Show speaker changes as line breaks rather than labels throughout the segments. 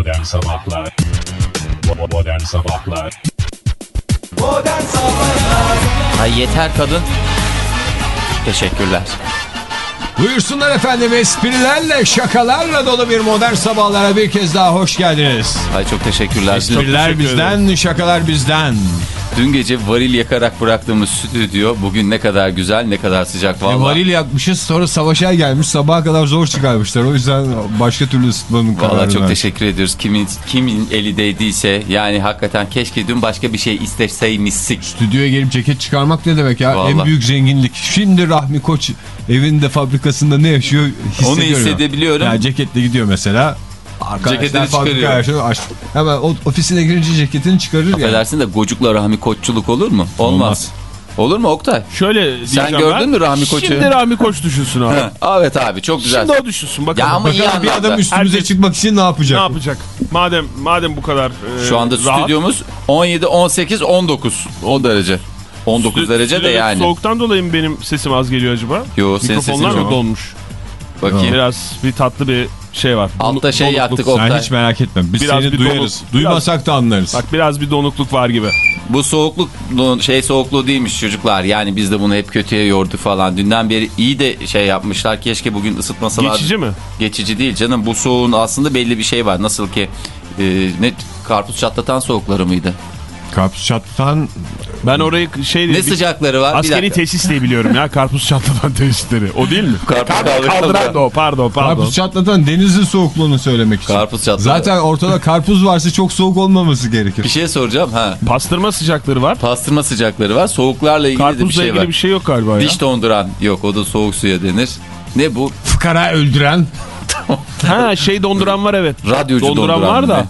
Modern Sabahlar Modern Sabahlar
Modern Sabahlar
Ay yeter kadın. Teşekkürler.
Buyursunlar efendim esprilerle şakalarla dolu bir modern sabahlara bir kez daha hoş geldiniz.
Ay çok teşekkürler.
Espriler bizden, şakalar bizden.
Dün gece varil yakarak bıraktığımız stüdyo bugün ne kadar güzel ne kadar sıcak
E,
vallahi.
varil yakmışız sonra savaşa gelmiş sabaha kadar zor çıkarmışlar. O yüzden başka türlü ısıtmanın kararı
Vallahi çok teşekkür ediyoruz. Kimin kimin eli değdiyse yani hakikaten keşke dün başka bir şey isteseymişsik.
Stüdyoya gelip ceket çıkarmak ne demek ya?
Vallahi.
En büyük zenginlik. Şimdi Rahmi Koç evinde fabrikasında ne yaşıyor hissediyorum.
Onu hissedebiliyorum.
Yani ceketle gidiyor mesela. Arkadaşlar
Ceketini çıkarıyor.
Aç- Hemen ofisine girince ceketini çıkarır ya.
Affedersin de gocukla Rahmi Koççuluk olur mu? Olmaz.
Olmaz.
Olur mu Oktay?
Şöyle diyeceğim
gördün
ben.
mü Rahmi Koç'u?
Şimdi Rahmi Koç düşünsün abi.
evet abi çok güzel.
Şimdi o düşünsün bakalım.
Ya ama iyi
Bakalım bir
anlamda.
adam üstümüze
Herkes-
çıkmak için ne yapacak?
Ne yapacak? Madem madem bu kadar e,
Şu anda
rahat,
stüdyomuz 17, 18, 19 o derece. 19
stü-
derece de yani.
Soğuktan dolayı mı benim sesim az geliyor acaba?
Yo, senin
Mikrofonlar
sesin
mı
çok.
donmuş?
Bakayım.
Biraz bir tatlı bir şey var.
Altta şey
donukluk.
yaktık
Sen
Oktay.
hiç merak etme. Biz
Biraz
seni
bir
duyarız.
donuk-
Duymasak da anlarız.
Bak biraz bir donukluk var gibi.
Bu soğukluk şey soğukluğu değilmiş çocuklar. Yani biz de bunu hep kötüye yordu falan. Dünden beri iyi de şey yapmışlar. Keşke bugün ısıtmasalar.
Geçici mi?
Geçici değil canım. Bu soğuğun aslında belli bir şey var. Nasıl ki e, ne karpuz çatlatan soğukları mıydı?
Karpuz çatlatan
Ben orayı şey
Ne
bir-
sıcakları var?
Askeri tesis diye biliyorum ya. Karpuz çatlatan tesisleri. O değil mi?
Karpuz kaldıran
da o. Pardon pardon.
karpuz çatlatan denizin soğukluğunu söylemek için.
Karpuz çatlatan.
Zaten ortada karpuz varsa çok soğuk olmaması gerekir.
Bir şey soracağım. Ha.
Pastırma sıcakları var.
Pastırma sıcakları var. Soğuklarla ilgili de bir
Karpuzla
şey
ilgili
var.
bir şey yok galiba ya.
Diş donduran yok. O da soğuk suya denir. Ne bu?
Fıkara öldüren
Ha şey donduran var evet.
Radyocu
donduran,
donduran
var da.
mı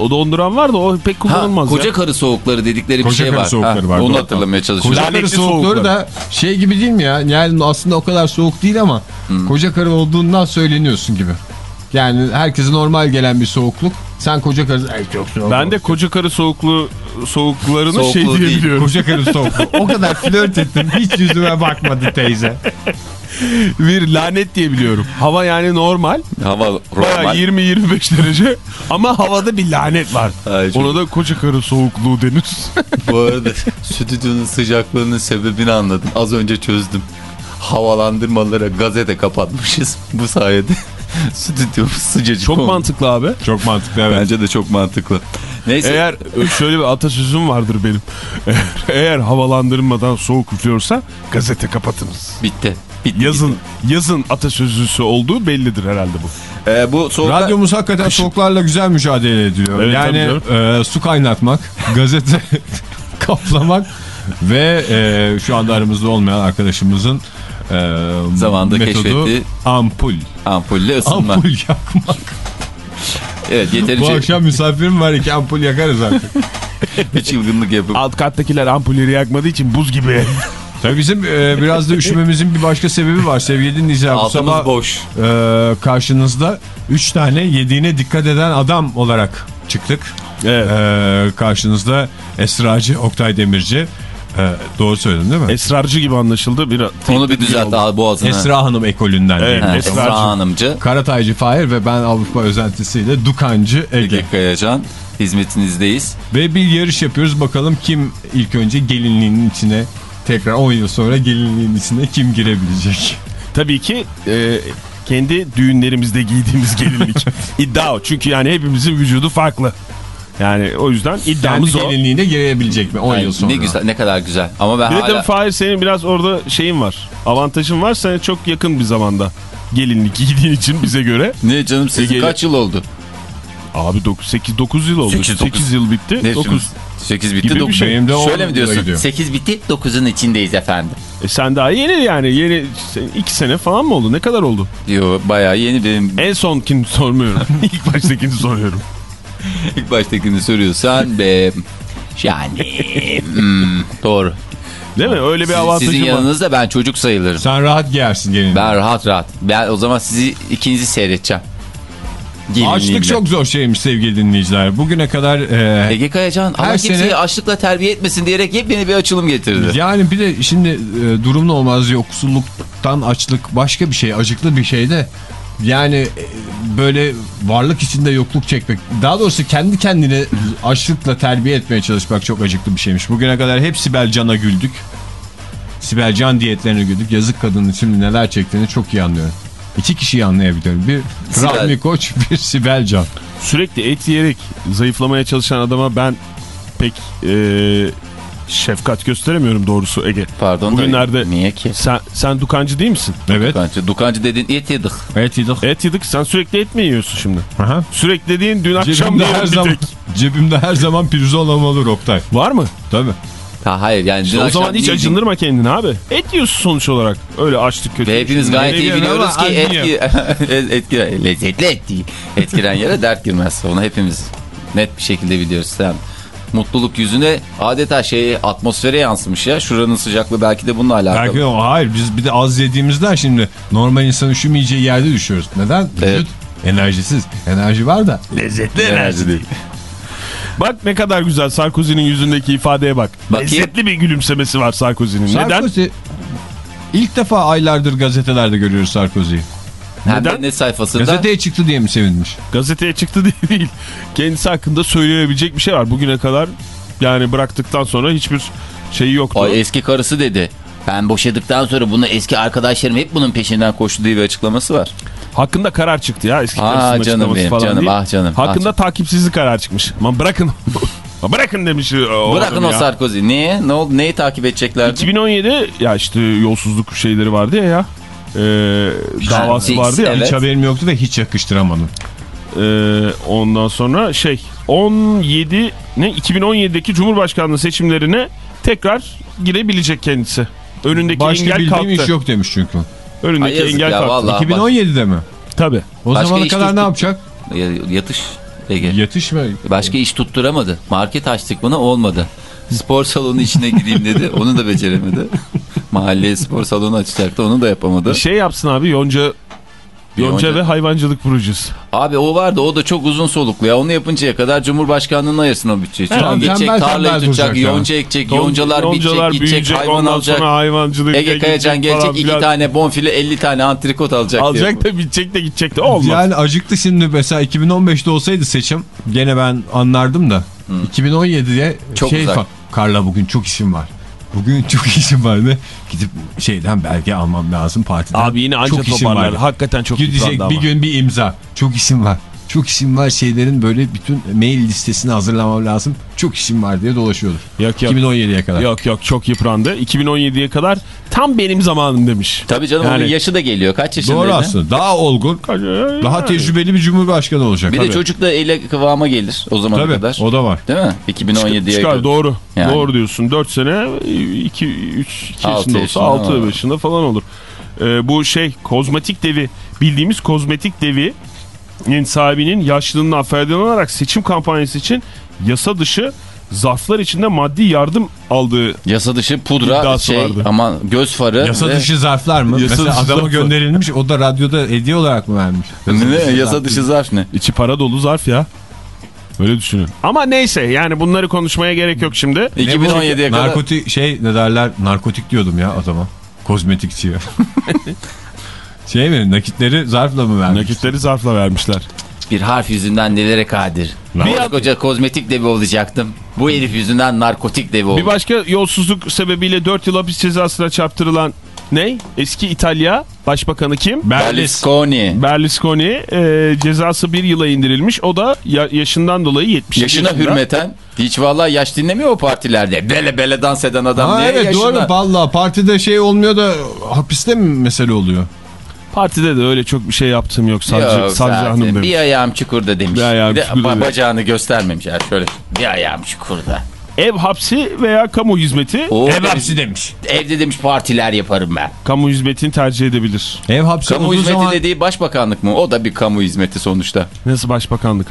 O donduran var da o pek
Ha,
kullanılmaz
koca
ya.
karı soğukları dedikleri bir
Koca
şey
karı
var.
soğukları
Ha,
var,
Onu hatırlamaya çalışıyorum.
koca karı soğukları. da şey gibi değil mi ya? Yani aslında o kadar soğuk değil ama
Hmm.
koca karı olduğundan söyleniyorsun gibi. Yani herkese normal gelen bir soğukluk. Sen koca karı Ay, çok soğuk.
Ben de koca karı soğuklu soğuklarını
Soğukluğu
şey diye
değil,
biliyorum.
koca karı soğukluğu. o kadar flört ettim. Hiç yüzüme bakmadı teyze.
Bir lanet diye biliyorum. Hava yani normal.
Hava normal.
20-25 derece ama havada bir lanet var.
Ay, çok-
Ona da koca karı soğukluğu denir.
Bu arada stüdyonun sıcaklığının sebebini anladım. Az önce çözdüm. Havalandırmalara gazete kapatmışız. Bu sayede stüdyomuz sıcacık
Çok
oldu.
mantıklı abi.
Çok mantıklı evet.
Bence de çok mantıklı. Neyse.
Eğer şöyle bir atasözüm vardır benim. Eğer, eğer havalandırmadan soğuk üflüyorsa gazete kapatınız.
Bitti. Bitti.
Yazın yazın atasözüsü olduğu bellidir herhalde bu.
bitti. Ee, bu soğukta...
Radyomuz hakikaten soğuklarla güzel mücadele ediyor.
Evet,
yani e, su kaynatmak, gazete kaplamak ve e, şu anda aramızda olmayan arkadaşımızın e,
Zamanında
metodu
keşfettiği-
ampul.
Ampulle ısınma.
Ampul yakmak.
Evet
Bu
yeterince
akşam misafirim var iki ampul yakarız artık.
bir çılgınlık yapıp.
Alt kattakiler ampulleri yakmadığı için buz gibi.
Tabii bizim e, biraz da üşümemizin bir başka sebebi var sevgili. Bu
Altımız
sabah
boş.
e, karşınızda 3 tane yediğine dikkat eden adam olarak çıktık.
Evet.
E, karşınızda Esracı Oktay Demirci. E, doğru söyledim değil mi?
Esrarcı gibi anlaşıldı. Bir
Onu bir düzelt abi boğazına.
Esra Hanım ekolünden.
Evet.
değil.
Ha,
Esracı.
Esra Hanımcı.
Karataycı Fahir ve ben Avrupa özentisiyle Dukancı Ege.
Ege Kayacan. Hizmetinizdeyiz.
Ve bir yarış yapıyoruz bakalım kim ilk önce gelinliğinin içine tekrar 10 yıl sonra gelinliğin içine kim girebilecek?
Tabii ki e, kendi düğünlerimizde giydiğimiz gelinlik. İddia o. Çünkü yani hepimizin vücudu farklı. Yani o yüzden
Kendi
iddiamız o.
gelinliğine girebilecek mi 10
Ay,
yıl sonra?
ne güzel ne kadar güzel. Ama ben
Bir de
hala
Fahir senin biraz orada şeyin var. Avantajın var. Sana çok yakın bir zamanda gelinlik giydiğin için bize göre.
ne canım sizin
Ege'yle-
kaç yıl oldu?
Abi 8 9 yıl oldu.
Sekiz,
8,
dokuz.
yıl bitti.
Ne
9.
8 bitti
Gibi bir
9.
şey.
Şöyle mi diyorsun?
gidiyor.
8 bitti 9'un içindeyiz efendim.
E sen daha yeni yani. Yeni 2 sene falan mı oldu? Ne kadar oldu?
Diyor bayağı yeni benim
En sonkini sormuyorum. İlk baştakini soruyorum.
ilk baştakini soruyorsan be yani hmm, doğru.
Değil mi? Öyle bir
Sizin,
avantajı
sizin
var.
yanınızda ben çocuk sayılırım.
Sen rahat giyersin gelinliği.
Ben rahat rahat. Ben o zaman sizi ikinizi seyredeceğim.
Açlık çok zor şeymiş sevgili dinleyiciler. Bugüne kadar e,
Ege Kayacan Allah kimseyi
sene-
açlıkla terbiye etmesin diyerek yepyeni bir açılım getirdi.
yani bir de şimdi e, durum ne olmaz yoksulluktan açlık başka bir şey acıklı bir şey de yani e, böyle varlık içinde yokluk çekmek. Daha doğrusu kendi kendini açlıkla terbiye etmeye çalışmak çok acıklı bir şeymiş. Bugüne kadar hep Sibel Can'a güldük. Sibel Can diyetlerine güldük. Yazık kadının şimdi neler çektiğini çok iyi anlıyorum. İki kişiyi anlayabiliyorum. Bir
Sibel.
Rahmi Koç, bir Sibel Can.
Sürekli et yiyerek zayıflamaya çalışan adama ben pek e, şefkat gösteremiyorum doğrusu Ege.
Pardon da
Bugünlerde
niye ki?
sen, sen dukancı değil misin?
Evet.
Dukancı, dukancı dedin et yedik.
Evet yedik.
Et yedik sen sürekli et mi yiyorsun şimdi?
Aha.
Sürekli dediğin dün akşam
Cebimde her zaman,
tek.
cebimde her zaman pirzola olur Oktay.
Var mı?
Tabii.
Ha hayır yani dün
İşte o zaman hiç
yedin.
acındırma kendini abi. Et yiyorsun sonuç olarak. Öyle açlık kötü.
Ve hepimiz gayet iyi
Nereye
biliyoruz
ama
ki et, et, et, giren- lezzetli et değil. Et giren yere dert girmez. Onu hepimiz net bir şekilde biliyoruz. Sen mutluluk yüzüne adeta şey atmosfere yansımış ya. Şuranın sıcaklığı belki de bununla alakalı.
Belki o hayır biz bir de az yediğimizden şimdi normal insan üşümeyeceği yerde düşüyoruz. Neden?
Evet.
Enerjisiz. Enerji var da.
Lezzetli
Enerji değil.
Bak ne kadar güzel Sarkozy'nin yüzündeki ifadeye bak.
Bakayım.
Lezzetli bir gülümsemesi var Sarkozy'nin. Neden?
Sarkozy ilk defa aylardır gazetelerde görüyoruz Sarkozy'yi.
Hem de
Neden?
ne sayfasında?
Gazeteye çıktı diye mi sevinmiş?
Gazeteye çıktı diye değil. Kendisi hakkında söylenebilecek bir şey var. Bugüne kadar yani bıraktıktan sonra hiçbir şeyi yoktu.
Ay eski karısı dedi. Ben boşadıktan sonra bunu eski arkadaşlarım hep bunun peşinden koştu diye bir açıklaması var.
Hakkında karar çıktı ya eski
Aa,
karısının
canım benim,
falan
canım,
değil.
ah canım,
Hakkında
ah
takipsizlik karar çıkmış. Aman bırakın. bırakın demiş. o
Bırakın o
ya.
Sarkozy. Niye? Ne oldu? Neyi takip edeceklerdi?
2017 ya işte yolsuzluk şeyleri vardı ya ya. Ee, davası
Fix,
vardı ya.
evet.
Hiç haberim yoktu ve hiç yakıştıramadım.
Ee, ondan sonra şey 17 ne 2017'deki Cumhurbaşkanlığı seçimlerine tekrar girebilecek kendisi. Önündeki
Başka
engel
bildiğim
kalktı.
iş yok demiş çünkü.
Önündeki
Ay
engel
ya,
kalktı.
vallahi.
2017'de mi?
Tabii.
O
Başka
zamana kadar ne yapacak?
Ya- Yatış. Ege.
Yatış mı?
Başka iş tutturamadı. Market açtık buna olmadı. Spor salonu içine gireyim dedi. Onu da beceremedi. Mahalleye spor salonu açacaktı. Onu da yapamadı.
Şey yapsın abi Yonca Yonca ve hayvancılık projesi.
Abi o vardı o da çok uzun soluklu ya. Onu yapıncaya kadar Cumhurbaşkanlığına ayırsın o bütçeyi. Çünkü
Tamam,
gidecek
tembel
tarlayı
tembel
tutacak, yonca ekecek, yoncalar,
Yoncalar
bitecek, gidecek, hayvan alacak.
hayvancılık
Ege Kayacan gelecek iki tane bonfile 50 tane antrikot alacak. diye.
Alacak da bitecek de gidecek de olmaz.
Yani acıktı şimdi mesela 2015'te olsaydı seçim gene ben anlardım da 2017'de
Çok
şey
uzak.
Karla bugün çok işim var. Bugün çok işim vardı. Gidip şeyden belge almam lazım partiden.
Abi yine anca
çok
toparlar.
var.
Hakikaten çok
Gidecek
ama.
bir gün bir imza. Çok işim var. Çok işim var şeylerin böyle bütün mail listesini hazırlamam lazım. Çok işim var diye dolaşıyordur.
Yok yok.
2017'ye kadar.
Yok yok çok yıprandı. 2017'ye kadar tam benim zamanım demiş.
Tabii canım
Yani-
onun yaşı da geliyor. Kaç yaşındaydı?
Doğru aslında. Daha olgun, daha tecrübeli bir cumhurbaşkanı olacak.
Bir
Tabii.
de çocuk da ele kıvama gelir o zamana
Tabii
kadar.
o da var.
Değil mi? 2017'ye
Çıkar
kadar.
doğru.
Yani.
Doğru diyorsun. 4 sene 2 3 2
Altı
yaşında olsa
yaşında
6
var.
yaşında falan olur. Ee, bu şey kozmetik devi bildiğimiz kozmetik devi sahibinin yaşlılığına faydalanarak seçim kampanyası için yasa dışı zarflar içinde maddi yardım aldığı
Yasa dışı pudra şey
vardı.
ama göz farı.
Yasa
ve-
dışı zarflar mı?
Yasa
Mesela
dışı
adama
zarflar.
gönderilmiş o da radyoda hediye olarak mı vermiş?
Ne? Yasa dışı zarf ne?
içi para dolu zarf ya. Öyle düşünün. Ama neyse yani bunları konuşmaya gerek yok şimdi.
2017'ye kadar.
Narkotik şey ne derler narkotik diyordum ya adama. Kozmetikçiye. şey mi nakitleri zarfla mı vermiş?
Nakitleri zarfla vermişler.
Bir harf yüzünden nelere kadir. Bir koca kozmetik devi olacaktım. Bu herif yüzünden narkotik devi oldu.
Bir başka yolsuzluk sebebiyle 4 yıl hapis cezasına çarptırılan ne? Eski İtalya Başbakanı kim?
Berlusconi.
Berlusconi e, cezası bir yıla indirilmiş. O da ya- yaşından dolayı 70
Yaşına
yaşında.
hürmeten hiç vallahi yaş dinlemiyor o partilerde. Bele bele dans eden adam.
Ha evet
yaşına?
doğru valla partide şey olmuyor da hapiste mi mesele oluyor?
Partide de öyle çok bir şey yaptığım yok. Savcı,
Yok
savcı
zaten.
hanım demiş.
Bir ayağım çukurda demiş.
Bir ayağım
de
çukurda
ba-
demiş.
bacağını göstermemiş. Yani şöyle bir ayağım çukurda.
Ev hapsi veya kamu hizmeti.
O
Ev hapsi demiş.
Evde demiş partiler yaparım ben.
Kamu hizmetini tercih edebilir.
Ev hapsi
Kamu
olduğu
hizmeti
zaman...
dediği başbakanlık mı? O da bir kamu hizmeti sonuçta.
Nasıl başbakanlık?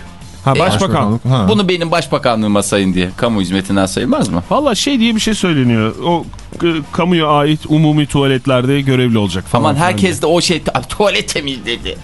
Ha
E,
başbakan.
Başbakanlık, ha.
Bunu benim başbakanlığıma sayın diye. Kamu hizmetinden sayılmaz mı?
Valla şey diye bir şey söyleniyor. O e, kamuya ait umumi tuvaletlerde görevli olacak falan.
Aman herkes de o şey tuvalet temizledi.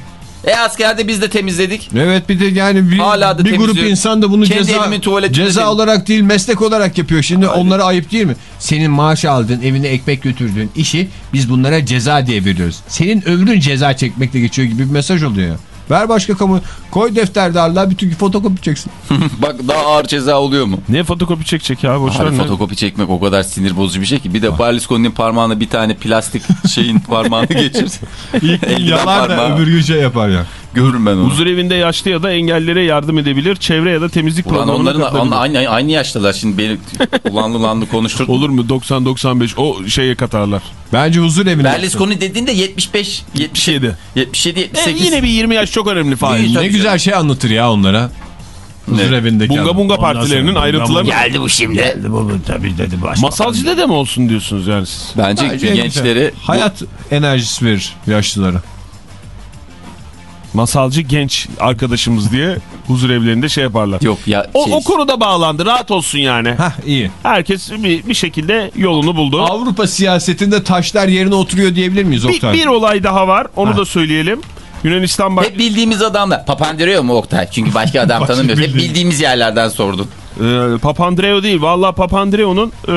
E askerde biz de temizledik.
Evet bir de yani bir,
Hala da
bir grup insan da bunu
Kendi
ceza, ceza olarak değil meslek olarak yapıyor. Şimdi onlara ayıp değil mi? Senin maaş aldığın evine ekmek götürdüğün işi biz bunlara ceza diye veriyoruz. Senin ömrün ceza çekmekle geçiyor gibi bir mesaj oluyor. Ver başka kamu. Koy defterdarlığa bütün fotokopi çeksin.
Bak daha ağır ceza oluyor mu?
Ne fotokopi çekecek ya boşver
Abi
ne?
fotokopi çekmek o kadar sinir bozucu bir şey ki. Bir de Berlusconi'nin parmağına bir tane plastik şeyin parmağını geçirdi.
İlk yalar da öbür gün şey yapar ya.
Görürüm ben onu.
Huzur evinde yaşlı ya da engellilere yardım edebilir. Çevre ya da temizlik
Ulan
programına
onların aynı, aynı, yaştalar. Şimdi beni ulanlı ulanlı konuşturdu.
Olur mu 90-95 o şeye katarlar.
Bence huzur evine.
Berlusconi dediğinde 75,
77.
77,
E,
78.
yine bir 20 yaş çok önemli.
Değil,
Ne güzel şey anlatır ya onlara. Huzur evindeki
Bunga
adam.
bunga partilerinin
sonra
ayrıntılarını...
Geldi bu şimdi.
Tabii dedi başka.
Masalcı dede mi olsun diyorsunuz yani siz?
Bence,
Bence en
gençleri...
güzel. Hayat enerjisi verir yaşlılara.
Masalcı genç arkadaşımız diye huzur evlerinde şey yaparlar.
Yok ya
O,
şey,
o konuda bağlandı rahat olsun yani.
Hah iyi.
Herkes bir, bir şekilde yolunu buldu.
Avrupa siyasetinde taşlar yerine oturuyor diyebilir miyiz
Bir,
Oktay?
bir olay daha var onu da söyleyelim. Yunanistan bak
Hep bildiğimiz adamlar. Papandreou mu Oktay? Çünkü başka adam tanımıyoruz. Hep
bildiğim.
bildiğimiz yerlerden sordun.
e, Papandreou değil. Vallahi Papandreou'nun e,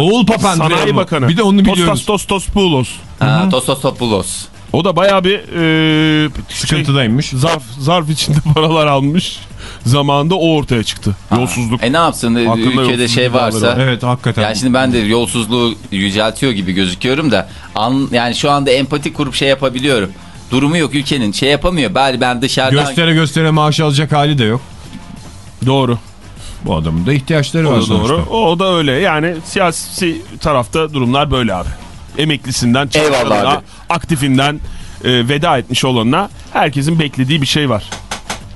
Oğul Papandreou
Sanayi
mu?
Bakanı.
Bir de onu biliyoruz.
Tostospoulos.
Ha, Tostostopoulos.
O da bayağı bir e, şey,
Sıkıntıdaymış.
zarf, zarf içinde paralar almış. Zamanında o ortaya çıktı. Yolsuzluk.
E ne yapsın
Hakkında
ülkede şey varsa.
var.
Evet hakikaten.
Yani şimdi ben de yolsuzluğu yüceltiyor gibi gözüküyorum da an, yani şu anda empati kurup şey yapabiliyorum. Durumu yok ülkenin şey yapamıyor. Bari ben dışarıdan
Göstere göstere maaş alacak hali de yok.
Doğru.
Bu adamın da ihtiyaçları
O
var
da doğru.
sonuçta.
O da öyle. Yani siyasi tarafta durumlar böyle abi. Emeklisinden,
abi.
aktifinden e, veda etmiş olanına herkesin beklediği bir şey var.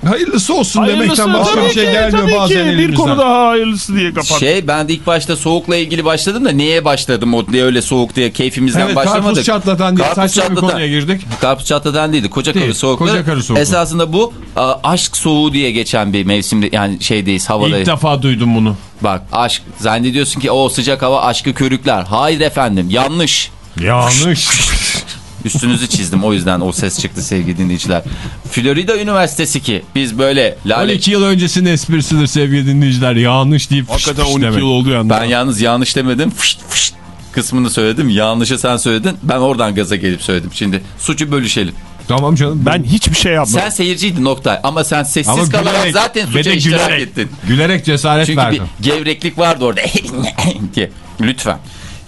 Hayırlısı olsun
Hayırlısı,
demekten başka bir şey
ki,
gelmiyor
tabii
bazen
ki. Bir
elimizden.
konu daha hayırlısı diye kapat.
Şey ben de ilk başta soğukla ilgili başladım da niye başladım o diye öyle soğuk diye keyfimizden
Evet
başlamadık.
karpuz çatlatan diye
Karpuz
saçma bir
çatlatan.
konuya girdik.
Karpuz çatladan değildi. Koca
Değil,
karı soğukları.
koca karı soğukları.
Esasında bu a, aşk soğuğu diye geçen bir mevsimde yani şeydeyiz havadayız.
İlk defa duydum bunu.
Bak aşk zannediyorsun ki o sıcak hava aşkı körükler. Hayır efendim yanlış.
Yanlış.
Üstünüzü çizdim o yüzden o ses çıktı sevgili dinleyiciler. Florida Üniversitesi ki biz böyle lale...
12 yıl öncesinin esprisidir sevgili dinleyiciler. Yanlış deyip fışt
Hakikaten
fışt
12
demek.
yıl oldu yalnız.
Ben yalnız yanlış demedim. Fışt fışt kısmını söyledim. Yanlışı sen söyledin. Ben oradan gaza gelip söyledim. Şimdi suçu bölüşelim.
Tamam canım.
Ben hiçbir şey yapmadım.
Sen seyirciydin Oktay ama sen sessiz
Ama
kalarak
gülerek,
zaten suça iştirak
gülerek,
ettin.
gülerek cesaret
Çünkü
verdim.
bir gevreklik vardı orada. Lütfen.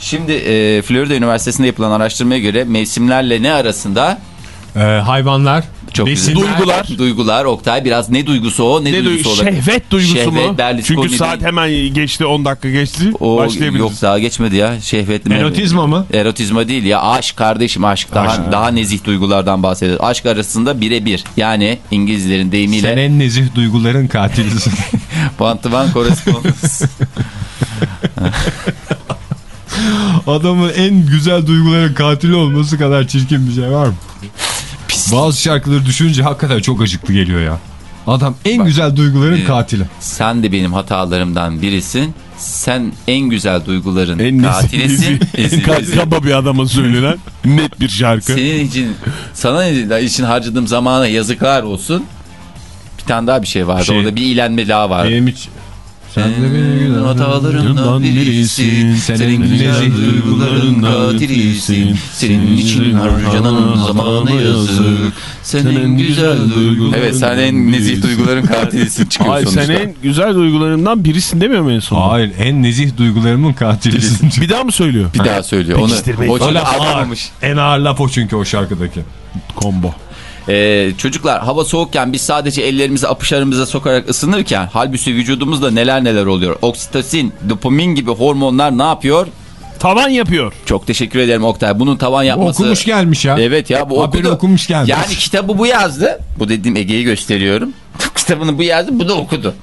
Şimdi e, Florida Üniversitesi'nde yapılan araştırmaya göre mevsimlerle ne arasında
Ee, hayvanlar,
çok güzel.
besinler,
Duygular.
Duygular Oktay biraz ne duygusu o ne,
ne
duygusu
duygu?
olabilir?
Şehvet duygusu
Şehvet,
mu?
Berlusconi
Çünkü saat
değil.
hemen geçti 10 dakika geçti.
O
Başlayabiliriz.
yok daha geçmedi ya şehvetli mi?
Erotizma mı?
Erotizma değil ya aşk kardeşim aşk daha daha nezih duygulardan bahsediyoruz. Aşk arasında birebir yani İngilizlerin deyimiyle
Sen en nezih duyguların katilisin.
one correspondence.
Adamın en güzel duyguların katili olması kadar çirkin bir şey var mı? Bazı şarkıları düşününce hakikaten çok acıklı geliyor ya. Adam en güzel duyguların
e,
katili.
Sen de benim hatalarımdan birisin. Sen en güzel duyguların
En
katilisin.
Kaba bir adama söylenen net bir şarkı.
Senin için sana için harcadığım zamana yazıklar olsun. Bir tane daha bir şey vardı.
Şey-
Orada bir ilenme daha vardı.
Benim hiç... Sen de benim
Senin
güzel
hatalarından birisin. Senin güzel duyguların katilisin. Senin için harcanan zamana yazık. Senin güzel duyguların... Evet sen en nezih duyguların katilisin çıkıyor
Ay
sonuçta.
sen en güzel duygularından birisin demiyor mu en sonunda?
Hayır en nezih duygularımın katilisin.
Bir daha mı söylüyor?
Bir daha söylüyor. Onu, o çok
O laf ağır.
anlamamış.
En ağır laf o çünkü o şarkıdaki.
Combo.
Ee, çocuklar hava soğukken biz sadece ellerimizi apışlarımıza sokarak ısınırken halbuki vücudumuzda neler neler oluyor. Oksitosin, dopamin gibi hormonlar ne yapıyor?
Tavan yapıyor.
Çok teşekkür ederim Oktay. Bunun tavan yapması...
Okumuş gelmiş ya.
Evet ya bu
Haberi
okudu.
okumuş gelmiş.
Yani kitabı bu yazdı. Bu dediğim Ege'yi gösteriyorum. Kitabını bu yazdı bu da okudu.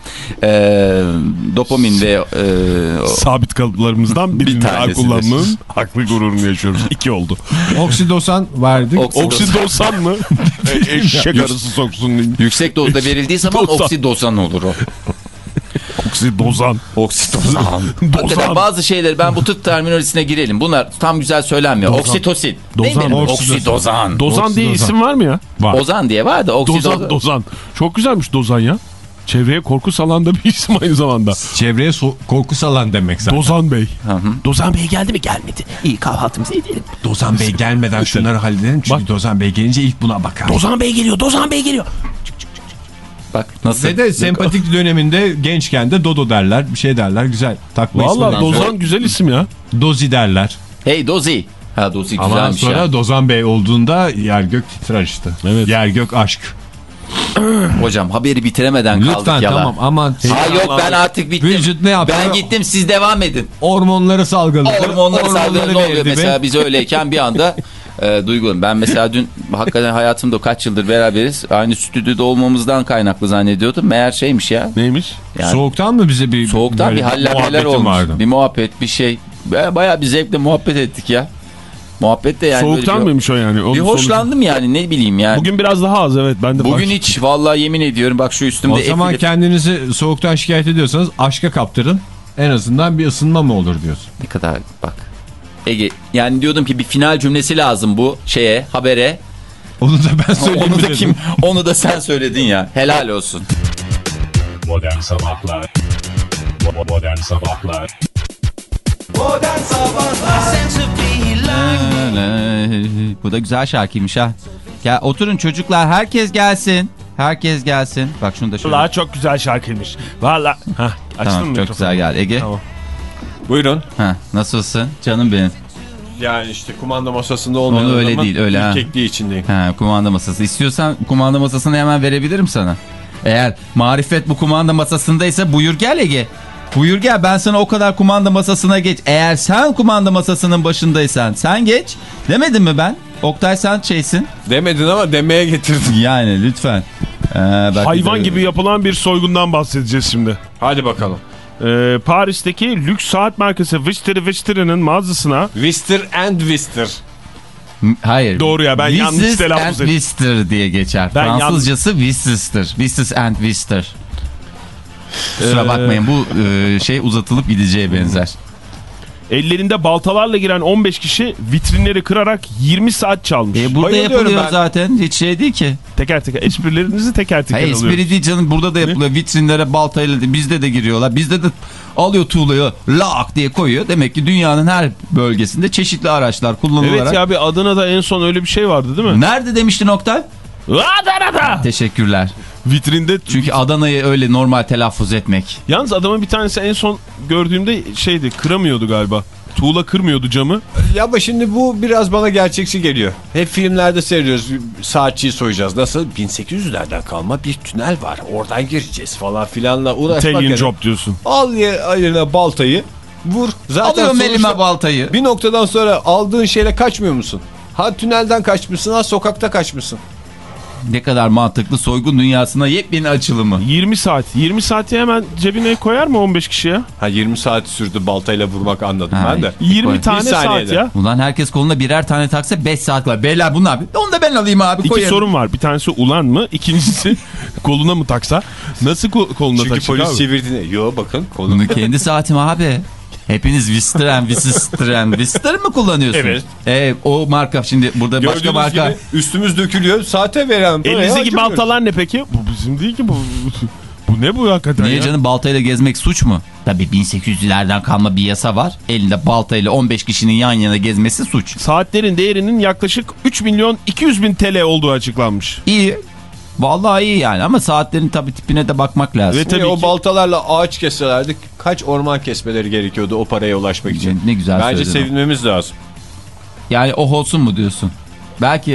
Ee, dopamin ve e, o-
Sabit kalıplarımızdan birini daha
tanesidir.
kullanmanın haklı gururunu yaşıyoruz. İki oldu.
Oksidosan verdik.
Oksidosan.
Oksidosan mı? E, Eşek arısı soksun.
yüksek dozda verildiği zaman
Dosan.
oksidosan olur o.
Oksidozan.
Oksitosan. Hakikaten bazı şeyleri ben bu tıp terminolojisine girelim. Bunlar tam güzel söylenmiyor. Oksitosin.
Dozan,
Değil mi?
oksidozan.
Oksidozan.
Dozan diye
Oksidozan.
isim var mı ya?
Var.
Ozan diye var da oksidozan.
Dozan, dozan. Çok güzelmiş dozan ya. Çevreye korku salan da bir isim aynı zamanda.
Çevreye so- korku salan demek zaten.
Dozan Bey.
Hı hı.
Dozan Bey geldi mi? Gelmedi.
İyi kahvaltımızı edelim.
Dozan Bey gelmeden şunları halledelim. Çünkü
Bak.
Dozan Bey gelince ilk buna bakar.
Dozan Bey geliyor. Dozan Bey geliyor.
Bak nasıl?
Ve de sempatik döneminde gençken de Dodo derler. Bir şey derler. Güzel. Takma
Valla
ismi.
Dozan güzel isim ya.
Dozi derler.
Hey Dozi. Ha Dozi
Ama
güzelmiş
sonra
ya.
Dozan Bey olduğunda yer gök titrer işte.
Evet.
Yer gök aşk.
Hocam haberi bitiremeden kaldık
Lütfen
yalan.
tamam aman.
Aa yok ben artık bittim.
Vücut ne yapıyor?
Ben gittim siz devam edin.
Hormonları salgıladı.
Hormonları salgılıyor ne oluyor mesela biz öyleyken bir anda e, duygulanım. Ben mesela dün hakikaten hayatımda kaç yıldır beraberiz. Aynı stüdyoda olmamızdan kaynaklı zannediyordum. Meğer şeymiş ya.
Neymiş?
Yani
Soğuktan mı bize bir
soğuktan bir haller olmuş.
vardı?
Bir muhabbet bir şey. Baya- Bayağı bir zevkle muhabbet ettik ya. Muhabbet de yani
Soğuktan
bir,
mıymış o yani? Onun
bir
sonucu.
hoşlandım yani ne bileyim yani. Bugün,
Bugün biraz daha az evet. Ben de fark-
hiç vallahi yemin ediyorum bak şu üstümde
O zaman
efil-
kendinizi soğuktan şikayet ediyorsanız aşka kaptırın. En azından bir ısınma mı olur diyorsun.
Ne kadar bak. Ege yani diyordum ki bir final cümlesi lazım bu şeye habere.
Onu da ben söyleyeyim
Onu da kim? Onu da sen söyledin ya. Helal olsun.
Modern Sabahlar Modern Sabahlar
Modern Sabahlar
Bu da güzel şarkıymış ha. Ya oturun çocuklar herkes gelsin. Herkes gelsin. Bak şunu da şöyle.
Valla çok güzel şarkıymış. Valla. Hah, açtın
Tamam
mı
çok
mikrofonu?
güzel geldi. Ege.
Tamam.
Buyurun.
Ha, nasılsın? Canım benim.
Yani işte kumanda masasında olmayan
Onu öyle değil, öyle ha.
ürkekliği içindeyim.
Ha, kumanda masası. İstiyorsan kumanda masasını hemen verebilirim sana. Eğer marifet bu kumanda masasındaysa buyur gel Ege. Buyur gel ben sana o kadar kumanda masasına geç. Eğer sen kumanda masasının başındaysan sen geç. Demedim mi ben? Oktay sen şeysin.
Demedin ama demeye getirdin.
Yani lütfen. Ee, bak-
Hayvan gibi yapılan bir soygundan bahsedeceğiz şimdi.
Hadi bakalım.
Ee, Paris'teki lüks saat markası Visteri Vister'ın mağazasına
Wister and Wister.
Hayır.
Doğru ya, ben yanlış
Mrs.
telaffuz ettim.
Wister diye geçer.
Ben
Fransızcası Wister'dır. Mrs. and Wister. Kusura
Ee,
bakmayın bu e, şey uzatılıp gideceğe benzer.
Ellerinde baltalarla giren 15 kişi vitrinleri kırarak 20 saat çalmış.
E, burada
Bayılıyorum
yapılıyor
ben.
zaten. Hiç şey değil ki.
Teker teker esprilerinizi teker teker
Hayır
alıyorum.
espri değil canım. Burada da yapılıyor. Vitrinlere baltayla da- bizde de giriyorlar. Bizde de alıyor tuğlayı lak diye koyuyor. Demek ki dünyanın her bölgesinde çeşitli araçlar kullanılarak.
Evet ya bir Adana'da en son öyle bir şey vardı değil mi?
Nerede demiştin Oktay?
Adana'da!
Teşekkürler.
Vitrinde
Çünkü Adana'yı öyle normal telaffuz etmek.
Yalnız adamın bir tanesi en son gördüğümde şeydi kıramıyordu galiba. Tuğla kırmıyordu camı.
Ya ama şimdi bu biraz bana gerçekçi geliyor. Hep filmlerde seyrediyoruz. Saatçiyi soyacağız. Nasıl? 1800'lerden kalma bir tünel var. Oradan gireceğiz falan filanla uğraşmak yerine
job diyorsun.
Al ye- eline baltayı. Vur. Zaten
Alıyorum elime baltayı.
Bir noktadan sonra aldığın şeyle kaçmıyor musun? Ha tünelden kaçmışsın ha sokakta kaçmışsın.
Ne kadar mantıklı soygun dünyasına yepyeni açılımı.
20 saat. 20 saati hemen cebine koyar mı 15 kişiye?
Ha 20 saat sürdü baltayla vurmak anladım
Ha,
ben de.
20
Bir
tane saat ya.
Ulan herkes koluna birer tane taksa 5 saat var. Beyler bunlar abi. Onu da ben alayım abi.
İki
koyarım.
sorun var. Bir tanesi ulan mı? İkincisi koluna mı taksa? Nasıl ko- koluna
Çünkü
takacak
polis çevirdiğinde. Yo bakın konu.
Bunu kendi saatim abi. Hepiniz Wister Wister Wister mi kullanıyorsunuz?
Evet.
E, o marka şimdi burada başka
Gördüğünüz
marka.
gibi üstümüz dökülüyor. Saate veren
Elinizdeki baltalar ne peki? Bu bizim değil ki bu. Bu ne bu hakikaten
Niye
ya?
canım baltayla gezmek suç mu? Tabii 1800'lerden kalma bir yasa var. Elinde baltayla 15 kişinin yan yana gezmesi suç.
Saatlerin değerinin yaklaşık 3 milyon 200 bin TL olduğu açıklanmış.
İyi. Vallahi iyi yani ama saatlerin tabii tipine de bakmak lazım.
Ve tabii
o
ki-
baltalarla ağaç kesselerdi kaç orman kesmeleri gerekiyordu o paraya ulaşmak için.
Ne güzel
Bence
söyledin.
sevinmemiz lazım.
Yani o olsun mu diyorsun? Belki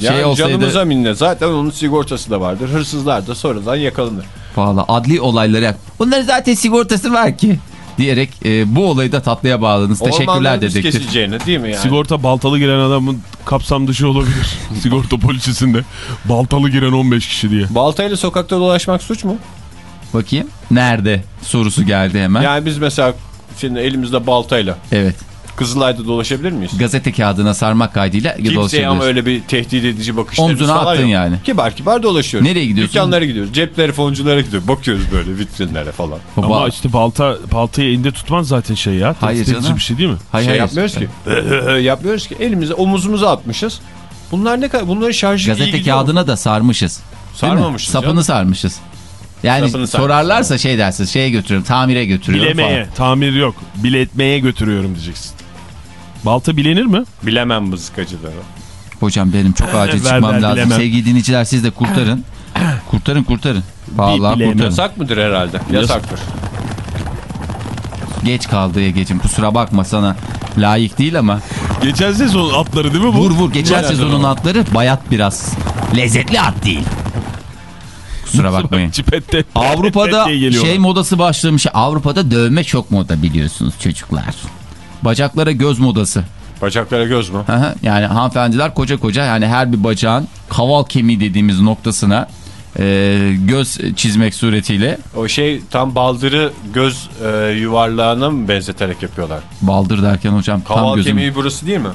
şey
Yani
olsaydı
canımıza minnet. Zaten onun sigortası da vardır. Hırsızlar da sonradan yakalanır.
pahalı adli olayları yap. Bunların zaten sigortası var ki diyerek e, bu olayı da tatlıya bağladınız. Teşekkürler dedektif.
kesileceğine değil mi yani?
Sigorta baltalı giren adamın kapsam dışı olabilir. Sigorta polisinde baltalı giren 15 kişi diye.
Baltayla sokakta dolaşmak suç mu?
Bakayım. Nerede? Sorusu geldi hemen.
Yani biz mesela şimdi elimizde baltayla
Evet.
Kızılay'da dolaşabilir miyiz?
Gazete kağıdına sarmak kaydıyla
Kimseye ama öyle bir tehdit edici bakışlarımız
Omzuna
falan
attın
yok.
yani.
Kibar kibar dolaşıyoruz.
Nereye gidiyorsun?
Dükkanlara gidiyoruz. Cep telefonculara gidiyoruz. Bakıyoruz böyle vitrinlere falan.
Baba-
Ama işte balta baltayı elinde tutman zaten şey ya.
Hayır
Tehdit edici
canım.
bir şey değil mi?
Hayır,
şey
hayır.
yapmıyoruz ki. yapmıyoruz ki. Elimize omuzumuza atmışız. Bunlar ne kadar? Bunların şarjı iyi
Gazete
gidiyor
kağıdına da sarmışız. Değil mi?
Sarmamışız
Sapını
canım.
sarmışız. Yani
Sapını
sorarlarsa şey dersin şeye götürüyorum tamire götürüyorum
Bilemeye.
falan.
Tamir yok. Biletmeye götürüyorum diyeceksin. Balta bilenir mi?
Bilemem mızıkacıları.
Hocam benim çok acil çıkmam lazım.
bilemem.
Sevgili dinleyiciler siz de kurtarın. kurtarın kurtarın. Vallahi
bilemem.
kurtarın.
Yasak mıdır herhalde? Yasaktır.
Geç kaldı Ege'cim kusura bakma sana layık değil ama.
Geçen sezon atları değil mi bu?
Vur vur geçen
Vur.
sezonun atları bayat biraz. Lezzetli at değil. Kusura bakmayın.
Cipette.
Avrupa'da
geliyorlar.
şey modası başlamış. Avrupa'da dövme çok moda biliyorsunuz çocuklar. Bacaklara göz modası.
Bacaklara göz mü?
Hı hı. yani hanımefendiler koca koca yani her bir bacağın kaval kemiği dediğimiz noktasına e, göz çizmek suretiyle
O şey tam baldırı göz e, yuvarlağına mı benzeterek yapıyorlar?
baldır derken hocam tam
Kaval
gözüm.
kemiği burası değil mi?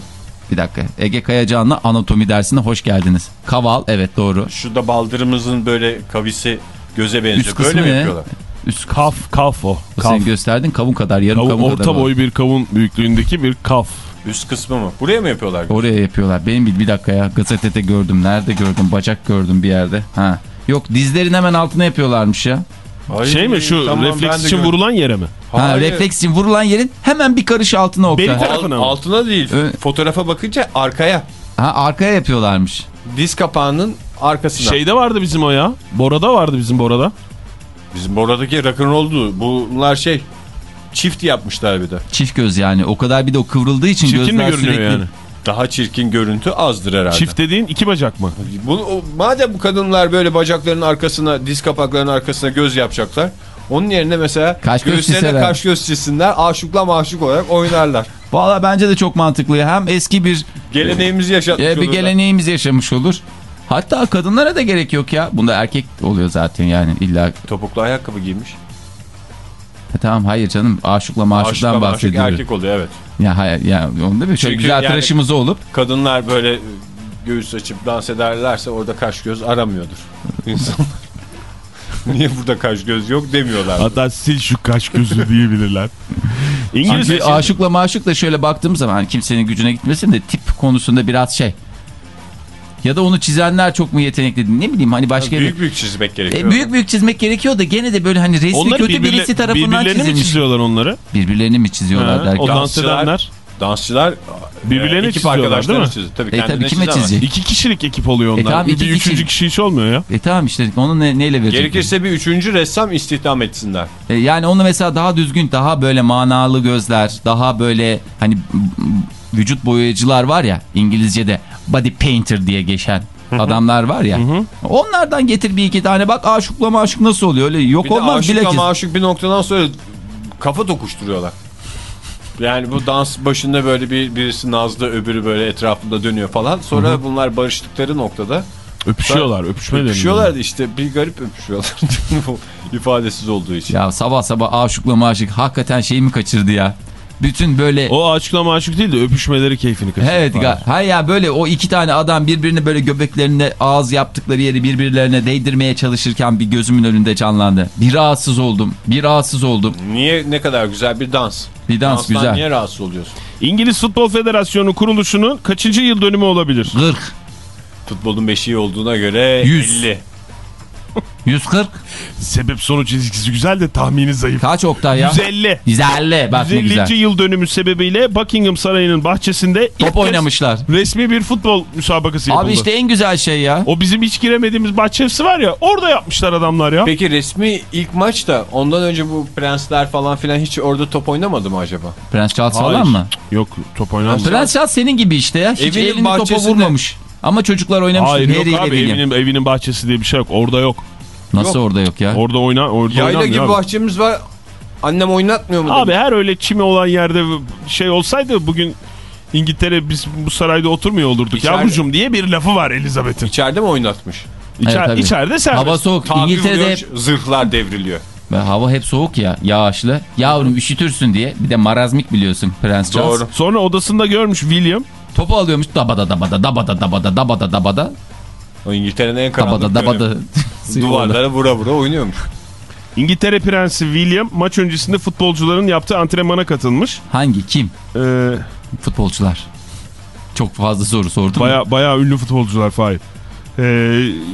Bir dakika Ege Kayacan'la anatomi dersine hoş geldiniz. Kaval evet doğru.
Şurada baldırımızın böyle kavisi göze benziyor.
Üst
Böyle mi yapıyorlar?
Üst
Kaf, kaf o. Kaf.
Sen gösterdin kavun kadar yarım
Kavun,
kavun kadar.
orta boy bir kavun büyüklüğündeki bir kaf.
Üst kısmı mı? Buraya mı yapıyorlar?
Oraya yapıyorlar. Benim bir, bir dakika ya gazetede gördüm. Nerede gördüm? Bacak gördüm bir yerde. Ha. Yok dizlerin hemen altına yapıyorlarmış ya.
Ay,
şey mi şu
tamam,
refleks için
gördüm.
vurulan yere mi?
Ha,
Hayır.
refleks için vurulan yerin hemen bir karış altına Oktay.
Beli tarafına mı?
altına değil.
Ö-
Fotoğrafa bakınca arkaya.
Ha, arkaya yapıyorlarmış.
Diz kapağının arkasına.
Şeyde vardı bizim o ya. Bora'da vardı bizim Bora'da.
Bizim oradaki rock'n'roll'du. Bunlar şey çift yapmışlar bir de.
Çift göz yani. O kadar bir de o kıvrıldığı için
Çirkin mi
gözler
görünüyor
sürekli...
yani?
Daha çirkin görüntü azdır herhalde.
Çift dediğin iki bacak mı?
O- madem bu kadınlar böyle bacaklarının arkasına, diz kapaklarının arkasına göz yapacaklar. Onun yerine mesela
Kaş göz
göğüslerine
çizseler.
kaş göz çizsinler. Aşıkla maşuk olarak oynarlar.
Valla bence de çok mantıklı. Hem eski bir,
Geleneğimizi yaşatmış
e, bir geleneğimiz yaşamış olur. Hatta kadınlara da gerek yok ya. Bunda erkek oluyor zaten yani illa.
Topuklu ayakkabı giymiş.
E, tamam hayır canım aşıkla maşuktan
Aşıkla maşuk
bahsediyoruz.
erkek oluyor evet.
Ya hayır ya onda bir şöyle
Çünkü
güzel
yani-
tıraşımız olup
Kadınlar böyle göğüs açıp dans ederlerse orada kaş göz aramıyordur. İnsanlar. Niye burada kaş göz yok demiyorlar.
Hatta sil şu kaş gözü diyebilirler. İngiliz
aşıkla maşukla şöyle baktığım zaman hani kimsenin gücüne gitmesin de tip konusunda biraz şey. Ya da onu çizenler çok mu yetenekli ne bileyim hani başka
büyük büyük çizmek gerekiyor.
E, büyük büyük çizmek gerekiyor da gene de böyle hani resmi
Onları
kötü
birbirle-
birisi tarafından
birbirlerini mi
çizilmiş.
çiziyorlar onları?
Birbirlerini mi çiziyorlar
Ha,
derken.
o dans
Dansçılar-
edenler.
Dansçılar
Birbirlerini
ekip
çiziyorlar, değil mi?
çiziyor. Tabii
E tabii kime çizecek?
İki kişilik ekip oluyor onlar.
E tamam,
bir
iki
üçüncü
kişi.
kişi hiç olmuyor ya.
E tamam işte onu ne, neyle verecek?
Gerekirse bir üçüncü ressam istihdam etsinler.
E, yani onu mesela daha düzgün, daha böyle manalı gözler, daha böyle hani vücut boyayıcılar var ya İngilizce'de body painter diye geçen adamlar var ya. Onlardan getir bir iki tane bak aşıkla maşuk nasıl oluyor öyle yok
Bir
olmaz bile
aşık ama aşık bir noktadan sonra kafa tokuşturuyorlar. Yani bu dans başında böyle bir birisi nazlı öbürü böyle etrafında dönüyor falan. Sonra bunlar barıştıkları noktada
Öpüşüyorlar. Öpüşme
öpüşüyorlar da işte bir garip öpüşüyorlar. İfadesiz olduğu için.
Ya sabah sabah aşıkla maşuk hakikaten şeyi mi kaçırdı ya? Bütün böyle
O açıklama aşık değil de öpüşmeleri keyfini kaçırıyor.
Evet ga- ha ya böyle o iki tane adam birbirini böyle göbeklerine ağız yaptıkları yeri birbirlerine değdirmeye çalışırken bir gözümün önünde canlandı. Bir rahatsız oldum. Bir rahatsız oldum.
Niye ne kadar güzel bir dans.
Bir dans
Danstan
güzel.
niye rahatsız oluyorsun?
İngiliz Futbol Federasyonu kuruluşunun kaçıncı yıl dönümü olabilir?
40,
Futbolun beşiği olduğuna göre
Yüz.
50.
140
Sebep sonuç ilişkisi güzel de tahmini zayıf.
kaç Oktay ya?
150.
150 bak ne
150.
güzel.
yıl dönümü sebebiyle Buckingham Sarayı'nın bahçesinde
Top oynamışlar.
resmi bir futbol müsabakası yapıldı.
Abi işte en güzel şey ya.
O bizim hiç giremediğimiz bahçesi var ya orada yapmışlar adamlar ya.
Peki resmi ilk maçta ondan önce bu prensler falan filan hiç orada top oynamadı mı acaba?
Prens Charles
Hayır.
falan mı?
Yok top oynanmıyor.
Prens Charles senin gibi işte ya. Hiç
Evinin
elini topa vurmamış. Ama çocuklar oynamış.
Hayır
Harry
yok abi evinin, evinin bahçesi diye bir şey yok. Orada yok.
Nasıl orada yok ya?
Orada oyna orada
Yayla gibi
abi.
bahçemiz var. Annem oynatmıyor mu?
Abi her öyle çimi olan yerde şey olsaydı bugün İngiltere biz bu sarayda oturmuyor olurduk
İçeride-
yavrucum diye bir lafı var Elizabeth'in.
İçeride mi oynatmış?
İçer,
Evet, tabii.
içeride serbest.
Hava soğuk.
Tabi
İngiltere'de hep
zırhlar devriliyor.
Ve hava hep soğuk ya, yağışlı. Yavrum üşütürsün diye. Bir de marazmik biliyorsun Prens Charles.
Doğru.
Sonra odasında görmüş William.
Topu alıyormuş dabada dabada dabada dabada dabada dabada
O İngiltere'nin en karanlık
dabada dabada.
dönemi. Duvarlara vura vura oynuyormuş.
İngiltere Prensi William maç öncesinde futbolcuların yaptığı antrenmana katılmış.
Hangi? Kim?
Ee,
Futbolcular. Çok fazla soru sordum.
baya, bayağı ünlü futbolcular Fahir. Ee,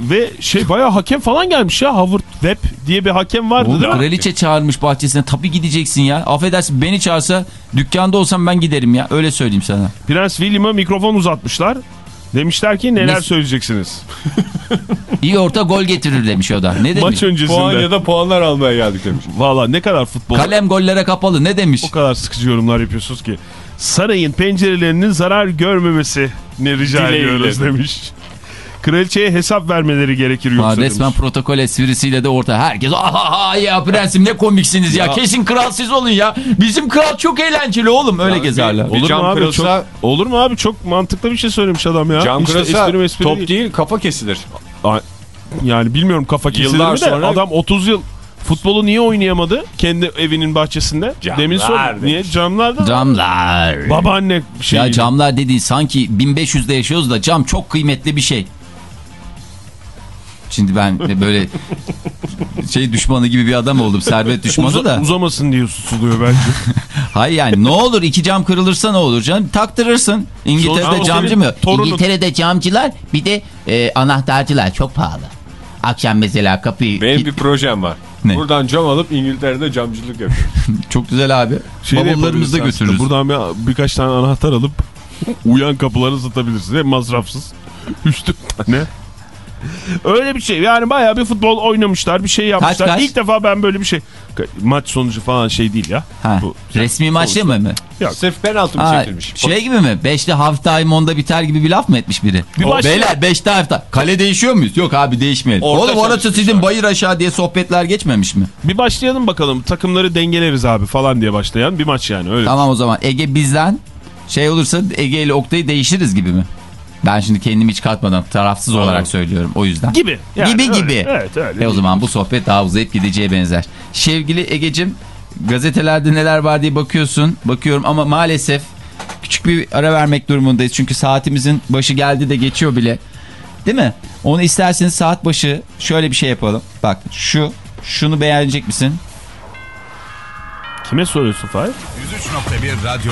ve şey bayağı hakem falan gelmiş ya. Howard Webb diye bir hakem vardı
Oğlum
değil mi?
kraliçe çağırmış bahçesine. Tabii gideceksin ya. Affedersin beni çağırsa dükkanda olsam ben giderim ya. Öyle söyleyeyim sana.
Prens William'a mikrofon uzatmışlar. Demişler ki neler
Ne-
söyleyeceksiniz?
İyi orta gol getirir demiş o da. Ne demiş?
Maç öncesinde.
Puan ya da puanlar almaya geldik demiş.
Valla ne kadar futbol.
Kalem gollere kapalı ne demiş?
O kadar sıkıcı yorumlar yapıyorsunuz ki. Sarayın pencerelerinin zarar görmemesi ne rica
Dileğiyle
ediyoruz
demiş.
Kraliçeye hesap vermeleri gerekir
Aa,
yoksa
resmen
demiş.
protokol esprisiyle de orta. Herkes aha ya prensim ne komiksiniz ya. Kesin kral siz olun ya. Bizim kral çok eğlenceli oğlum. Öyle gezerler.
bir
Olur mu abi?
kırılsa-
Çok, olur mu abi? Çok mantıklı bir şey söylemiş adam ya.
Cam
İşte
kırılsa
espri mespri
top
değil.
değil kafa kesilir.
Yani bilmiyorum kafa kesilir
Yıllar
mi de
sonra-
adam 30 yıl futbolu niye oynayamadı kendi evinin bahçesinde?
Camlar
Demin sordum. Niye camlarda?
Camlar.
Babaanne şey.
Ya camlar dediğin sanki 1500'de yaşıyoruz da cam çok kıymetli bir şey. Şimdi ben böyle şey düşmanı gibi bir adam oldum. Servet düşmanı
Uza-
da.
uzamasın diye susuluyor bence.
Hayır yani ne olur iki cam kırılırsa ne olur canım? Taktırırsın. İngiltere'de camcı mı?
torunun.
İngiltere'de camcılar bir de e, anahtarcılar çok pahalı. Akşam mesela kapıyı
Benim bir projem var.
Ne?
Buradan cam alıp İngiltere'de camcılık yapıyorum.
Çok güzel abi.
Şey
Bavullarımızı da götürürüz.
Buradan bir, birkaç tane anahtar alıp uyan kapıları satabilirsiniz. Hem masrafsız. 3 tane. Öyle bir şey. Yani bayağı bir futbol oynamışlar. Bir şey yapmışlar.
kaç?
İlk defa ben böyle bir şey. Maç sonucu falan şey değil ya.
Ha,
Bu-
resmi maç değil mi? mi?
Yok.
Sırf penaltı mı çekilmiş?
şey gibi mi? Beşte half time onda biter gibi bir laf mı etmiş biri?
Bir
O,
başla-
Beyler beşte half time. Kale değişiyor muyuz? Yok abi değişmeyelim.
Orta
Oğlum orası sizin bayır aşağı diye sohbetler geçmemiş mi?
Bir başlayalım bakalım. Takımları dengeleriz abi falan diye başlayan bir maç yani. Öyle.
Tamam o zaman Ege bizden şey olursa Ege ile Oktay'ı değişiriz gibi mi? Ben şimdi kendimi hiç katmadan tarafsız olarak söylüyorum o yüzden.
Gibi. Yani
gibi
öyle.
gibi.
Evet öyle.
E o zaman bu sohbet daha uzayıp gideceğe benzer. Sevgili Ege'cim gazetelerde neler var diye bakıyorsun. Bakıyorum ama maalesef küçük bir ara vermek durumundayız. Çünkü saatimizin başı geldi de geçiyor bile. Değil mi? Onu isterseniz saat başı şöyle bir şey yapalım. Bak şu şunu beğenecek misin?
Kime soruyorsun Fahir?
103.1 Radyo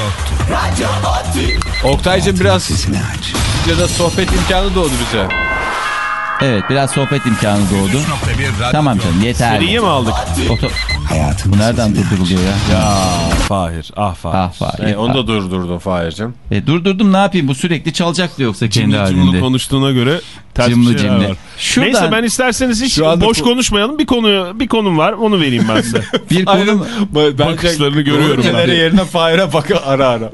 Oktay'cım biraz stüdyoda sohbet imkanı doğdu bize.
Evet biraz sohbet imkanı doğdu.
103.1 Radyo
Tamam canım yeter.
Seriye mi aldık?
Oto- Bu nereden durduruluyor ya?
Fahir. Ah Fahir.
Ah var.
E, onu da durdurdun Fahir'cim.
E, durdurdum ne yapayım bu sürekli çalacaktı yoksa kendi
Cimri cimri
halinde.
konuştuğuna göre ters şeyler
cimri.
var.
Şuradan-
Neyse ben isterseniz hiç boş
bu-
konuşmayalım. Bir konu bir konum var. Onu vereyim ben size.
Bir konu
Bakışlarını görüyorum ben.
Neleri yerine Fahir'e bak ara ara.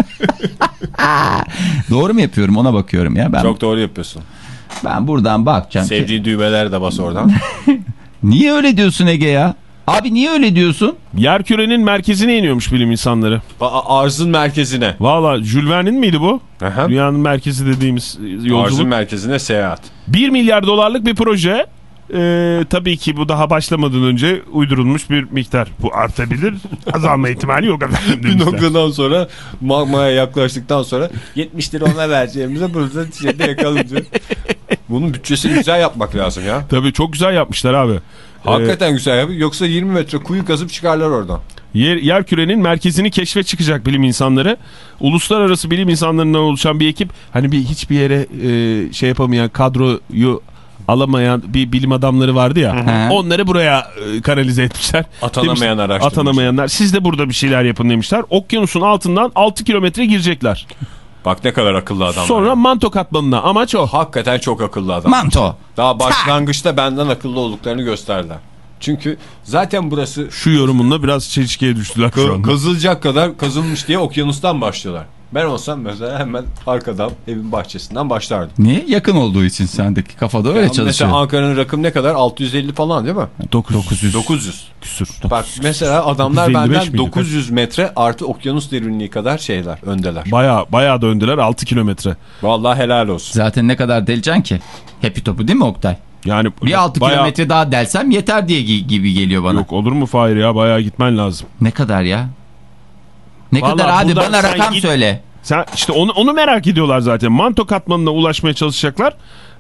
doğru mu yapıyorum ona bakıyorum ya ben.
Çok doğru yapıyorsun.
Ben buradan bakacağım. ki-
Sevdiğin düğmeler de bas oradan.
Niye öyle diyorsun Ege ya? Abi niye öyle diyorsun?
Yer kürenin merkezine iniyormuş bilim insanları.
A- Arzın merkezine.
Valla Jules Verne'in miydi bu?
Aha.
Dünyanın merkezi dediğimiz e,
Arzın
yolculuk.
merkezine seyahat.
1 milyar dolarlık bir proje. Ee, tabii ki bu daha başlamadan önce uydurulmuş bir miktar. Bu artabilir. Azalma ihtimali yok
Bir noktadan sonra magmaya yaklaştıktan sonra 70 lira ona vereceğimize burada şeyde yakalınca. Bunun bütçesini güzel yapmak lazım ya.
Tabii çok güzel yapmışlar abi.
Hakikaten güzel yapıyor. Yoksa 20 metre kuyu kazıp çıkarlar oradan.
Yer, yer kürenin merkezini keşfe çıkacak bilim insanları. Uluslararası bilim insanlarından oluşan bir ekip hani bir hiçbir yere e, şey yapamayan kadroyu alamayan bir bilim adamları vardı ya.
Hı.
Onları buraya e, kanalize etmişler.
Atanamayan araştırmacı.
Atanamayanlar. Siz de burada bir şeyler yapın demişler. Okyanusun altından 6 kilometre girecekler.
Bak ne kadar akıllı adamlar.
Sonra manto katmanına. Amaç o.
Hakikaten çok akıllı adam.
Manto.
Daha başlangıçta benden akıllı olduklarını gösterdiler. Çünkü zaten burası
Şu yorumunla biraz çelişkiye düştüler şu anda.
kazılacak kadar kazılmış diye okyanustan başlıyorlar. Ben olsam mesela hemen arkadan evin bahçesinden başlardım.
Niye? Yakın olduğu için sendeki kafada öyle
Ama
çalışıyor.
Mesela Ankara'nın rakım ne kadar? 650 falan değil mi?
900.
900.
küsür.
Bak mesela adamlar
955
benden
miydi?
900 metre artı okyanus derinliği kadar şeyler öndeler.
Baya baya döndüler 6 kilometre.
Vallahi helal olsun.
Zaten ne kadar deleceksin ki? Happy topu değil mi Oktay?
Yani
Bir 6
bayağı-
kilometre daha delsem yeter diye gi- gibi geliyor bana.
Yok olur mu Fahir ya bayağı gitmen lazım.
Ne kadar ya? Ne
Vallahi
kadar abi bana rakam
git-
söyle.
Sen işte onu onu merak ediyorlar zaten. Manto katmanına ulaşmaya çalışacaklar.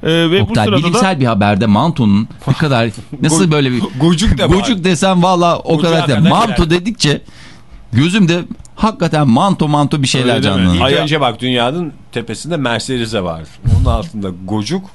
Ee, ve bu
Oktay
sırada
bilimsel
da
bir haberde mantonun ne kadar nasıl böyle bir
Gocuk da var.
gocuk desem valla o
Gocuğa
kadar de,
kadar
manto dedikçe gözümde hakikaten manto manto bir şeyler canlanıyor.
İlk
Aya-
önce bak dünyanın tepesinde Mercedes'e var. Onun altında gocuk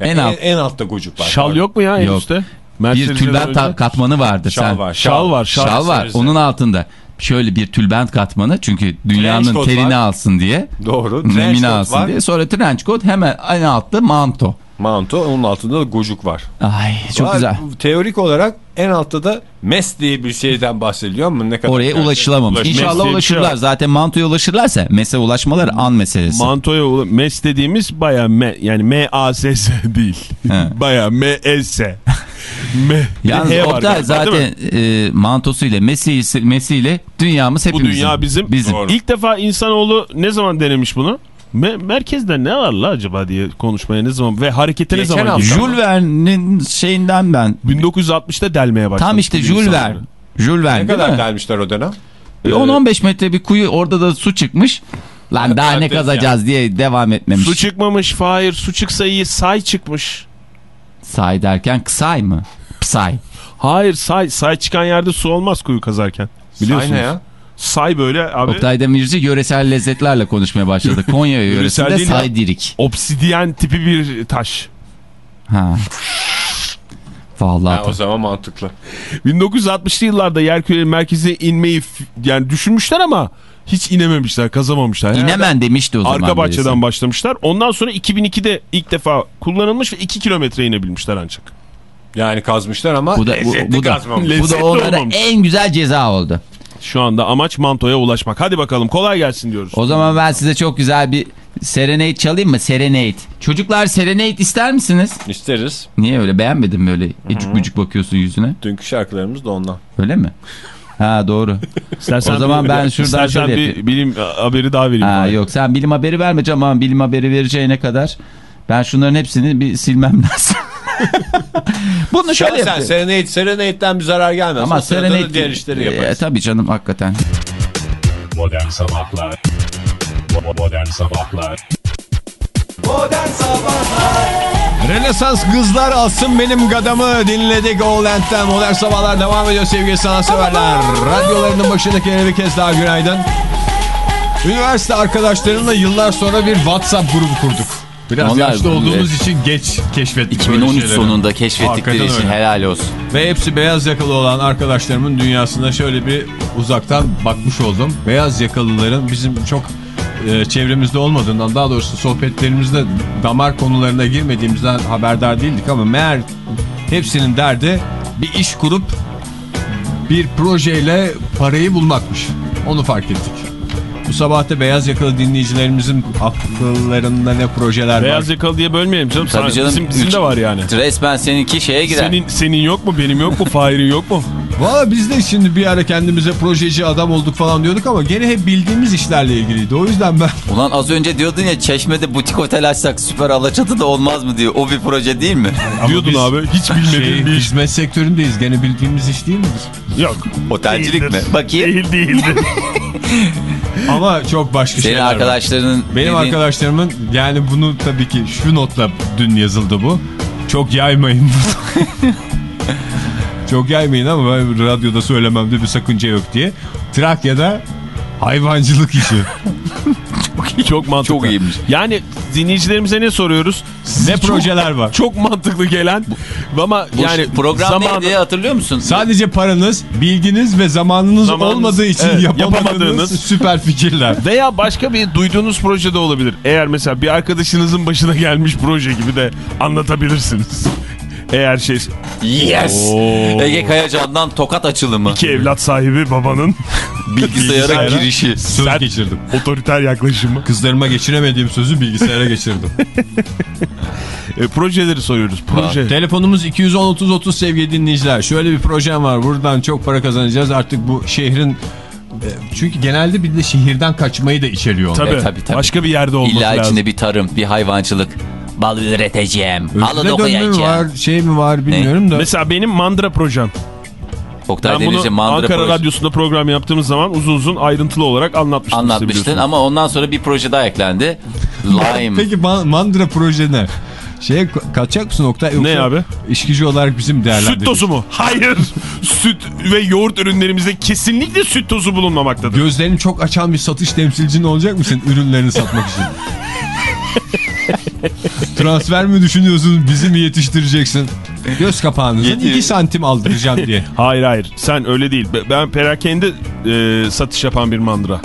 En
En,
alt.
en altta gocuk var.
Şal yok mu ya en
Yok.
üstte?
Bir
Mercedes'den
tülbent katmanı vardır.
Şal
Sen.
var.
Şal var. Şal,
Şal var. Onun altında şöyle bir tülbent katmanı çünkü dünyanın terini
var.
alsın diye.
Doğru.
Nemini alsın
var.
diye. Sonra trench coat hemen en altta manto.
Manto onun altında da gocuk var.
Ay çok
Var,
güzel.
Teorik olarak en altta da mes diye bir şeyden bahsediliyor ama ne kadar
Oraya
gerçek?
ulaşılamamış.
Ulaş-
İnşallah
şey
ulaşırlar. Zaten mantoya ulaşırlarsa mesele ulaşmaları an meselesi.
Mantoya mes dediğimiz baya me, yani M-A-S-S değil. Baya M-E-S. M.
Yalnız
H var
Oktay zaten e, mantosuyla mesiyle, mesiyle dünyamız
Bu
hepimizin.
dünya bizim.
Bizim.
Doğru.
İlk defa insanoğlu ne zaman denemiş bunu? Me- merkezde ne var la acaba diye konuşmaya ne zaman ve harekete ne
Geçen
zaman
hafta.
Jules Verne'in şeyinden ben.
1960'ta delmeye başladı.
Tam işte Jules Verne. Jules Verne
Ne kadar
mi?
gelmişler o dönem?
Bir 10-15 metre bir kuyu orada da su çıkmış. Lan daha ne kazacağız diye devam etmemiş.
Su çıkmamış Fahir. Su çıksa iyi say çıkmış.
Say derken kısay mı? Psay.
Hayır say. Say çıkan yerde su olmaz kuyu kazarken. Biliyorsunuz.
Aynen ya.
Say böyle abi.
Oktay Demirci yöresel lezzetlerle konuşmaya başladı. Konya yöresinde
değil ya.
saydirik.
Obsidiyen tipi bir taş.
Ha. Vallahi.
Ha, o zaman mantıklı.
1960'lı yıllarda yerkürenin merkezine inmeyi yani düşünmüşler ama hiç inememişler, kazamamışlar.
İnemen demişti o zaman.
Arka bahçeden
birisi.
başlamışlar. Ondan sonra 2002'de ilk defa kullanılmış ve 2 kilometre inebilmişler ancak.
Yani kazmışlar ama
Bu da, bu,
lezzetli
bu da,
kazmamış.
bu da onlara
olmamış.
en güzel ceza oldu.
Şu anda amaç mantoya ulaşmak. Hadi bakalım kolay gelsin diyoruz.
O zaman ben size çok güzel bir Serenade çalayım mı? Serenade. Çocuklar Serenade ister misiniz?
İsteriz.
Niye öyle beğenmedin mi öyle? Ecik bücük bakıyorsun yüzüne.
Dünkü şarkılarımız da ondan.
Öyle mi? Ha doğru.
İstersen
o zaman
bir-
ben şuradan şöyle
bir
yapayım.
bilim haberi daha vereyim.
Ha, yok sen bilim haberi vermeyeceğim ama bilim haberi vereceğine kadar ben şunların hepsini bir silmem lazım. Bunu şöyle
Şöyle sen
yapıyorum.
Serenade, Serenade'den bir zarar gelmez.
Ama Serenade
diğer işleri
e,
yaparız.
tabii canım hakikaten.
Modern Sabahlar Bo- Modern Sabahlar
Rönesans kızlar alsın benim gadamı dinledik Oğlent'ten. Modern Sabahlar devam ediyor sevgili sanatseverler. Radyolarının başındakilere bir kez daha günaydın. Üniversite arkadaşlarımla yıllar sonra bir WhatsApp grubu kurduk. Biraz
Onlar-
yaşlı olduğumuz
evet.
için geç keşfettik böyle
2013
şeyleri.
sonunda keşfettikleri
Hakikaten
için
öyle.
helal olsun.
Ve hepsi beyaz yakalı olan arkadaşlarımın dünyasına şöyle bir uzaktan bakmış oldum. Beyaz yakalıların bizim çok e, çevremizde olmadığından daha doğrusu sohbetlerimizde damar konularına girmediğimizden haberdar değildik ama meğer hepsinin derdi bir iş kurup bir projeyle parayı bulmakmış. Onu fark ettik. Bu sabah da beyaz yakalı dinleyicilerimizin akıllarında ne projeler
Beyaz
var.
yakalı diye bölmeyelim canım.
Tabii
Sana-
canım,
Bizim, bizim
üç-
de var yani.
Resmen seninki şeye girer.
Senin, senin yok mu? Benim yok mu? Fahir'in yok mu?
Valla biz de şimdi bir ara kendimize projeci adam olduk falan diyorduk ama gene hep bildiğimiz işlerle ilgiliydi. O yüzden ben
Ulan az önce diyordun ya Çeşme'de butik otel açsak süper Alaçatı'da olmaz mı diyor. O bir proje değil mi?
Diyordun
biz-
abi. Hiç bilmediğim
şey,
bir iş.
hizmet sektöründeyiz. Gene bildiğimiz iş değil midir?
Yok.
Otelcilik
Değildir.
mi? Bakayım.
Değil değildir.
Ama çok başka
Senin
şeyler var.
arkadaşlarının
Benim
dediğin-
arkadaşlarımın yani bunu tabii ki şu notla dün yazıldı bu. Çok yaymayın çok yaymayın ama ben radyoda söylememde bir sakınca yok diye. Trakya'da hayvancılık işi.
Çok mantıklı.
Çok iyiymiş.
Yani dinleyicilerimize ne soruyoruz?
ne
Çok-
projeler var?
Çok mantıklı gelen ama
Bu
yani
program
zamanı-
neydi hatırlıyor musun?
Sadece paranız, bilginiz ve zamanınız
Zamanınız,
olmadığı için
evet,
yapamadığınız,
yapamadığınız.
süper fikirler.
Veya başka bir duyduğunuz projede olabilir. Eğer mesela bir arkadaşınızın başına gelmiş proje gibi de anlatabilirsiniz. Eğer şey
Yes.
Oo.
Ege Kayacan'dan tokat açılımı.
iki evlat sahibi babanın
Bilgisayara girişi.
Söz
Sert.
geçirdim.
otoriter yaklaşımı.
Kızlarıma geçiremediğim sözü bilgisayara geçirdim.
E, projeleri soruyoruz. Proje.
Telefonumuz 210-30-30 sevgili dinleyiciler. Şöyle bir projem var. Buradan çok para kazanacağız. Artık bu şehrin... e, Çünkü genelde bir de şehirden kaçmayı da içeriyor.
Tabii,
Evet, tabii, tabii.
Başka bir yerde olması
İlla
lazım.
içinde bir tarım, bir hayvancılık. Bal üreteceğim. Halı
mi var,
dokuyacağım.
şey mi var bilmiyorum da.
Mesela benim mandıra projem.
Oktay
Ben
Demirci
bunu
mandıra
Ankara
projesi
Radyosu'nda program yaptığımız zaman uzun uzun ayrıntılı olarak anlatmıştım. size
anlatmıştın ama ondan sonra bir proje daha eklendi. Lime.
Peki man- mandıra proje ne? Şeye ka- kaçacak mısın Oktay? Yoksa
Ne abi?
İşkici olarak bizim değerlendireceğiz.
Süt tozu mu? Hayır. süt ve yoğurt ürünlerimizde kesinlikle süt tozu bulunmamaktadır.
Gözlerini çok açan bir satış temsilcin olacak mısın ürünlerini satmak için? Transfer mi düşünüyorsun? Bizi mi yetiştireceksin? Göz kapağınızın
Yetiyor.
2 santim aldıracağım diye.
Hayır hayır sen öyle değil. Be- Ben perakende e, satış yapan bir mandıra.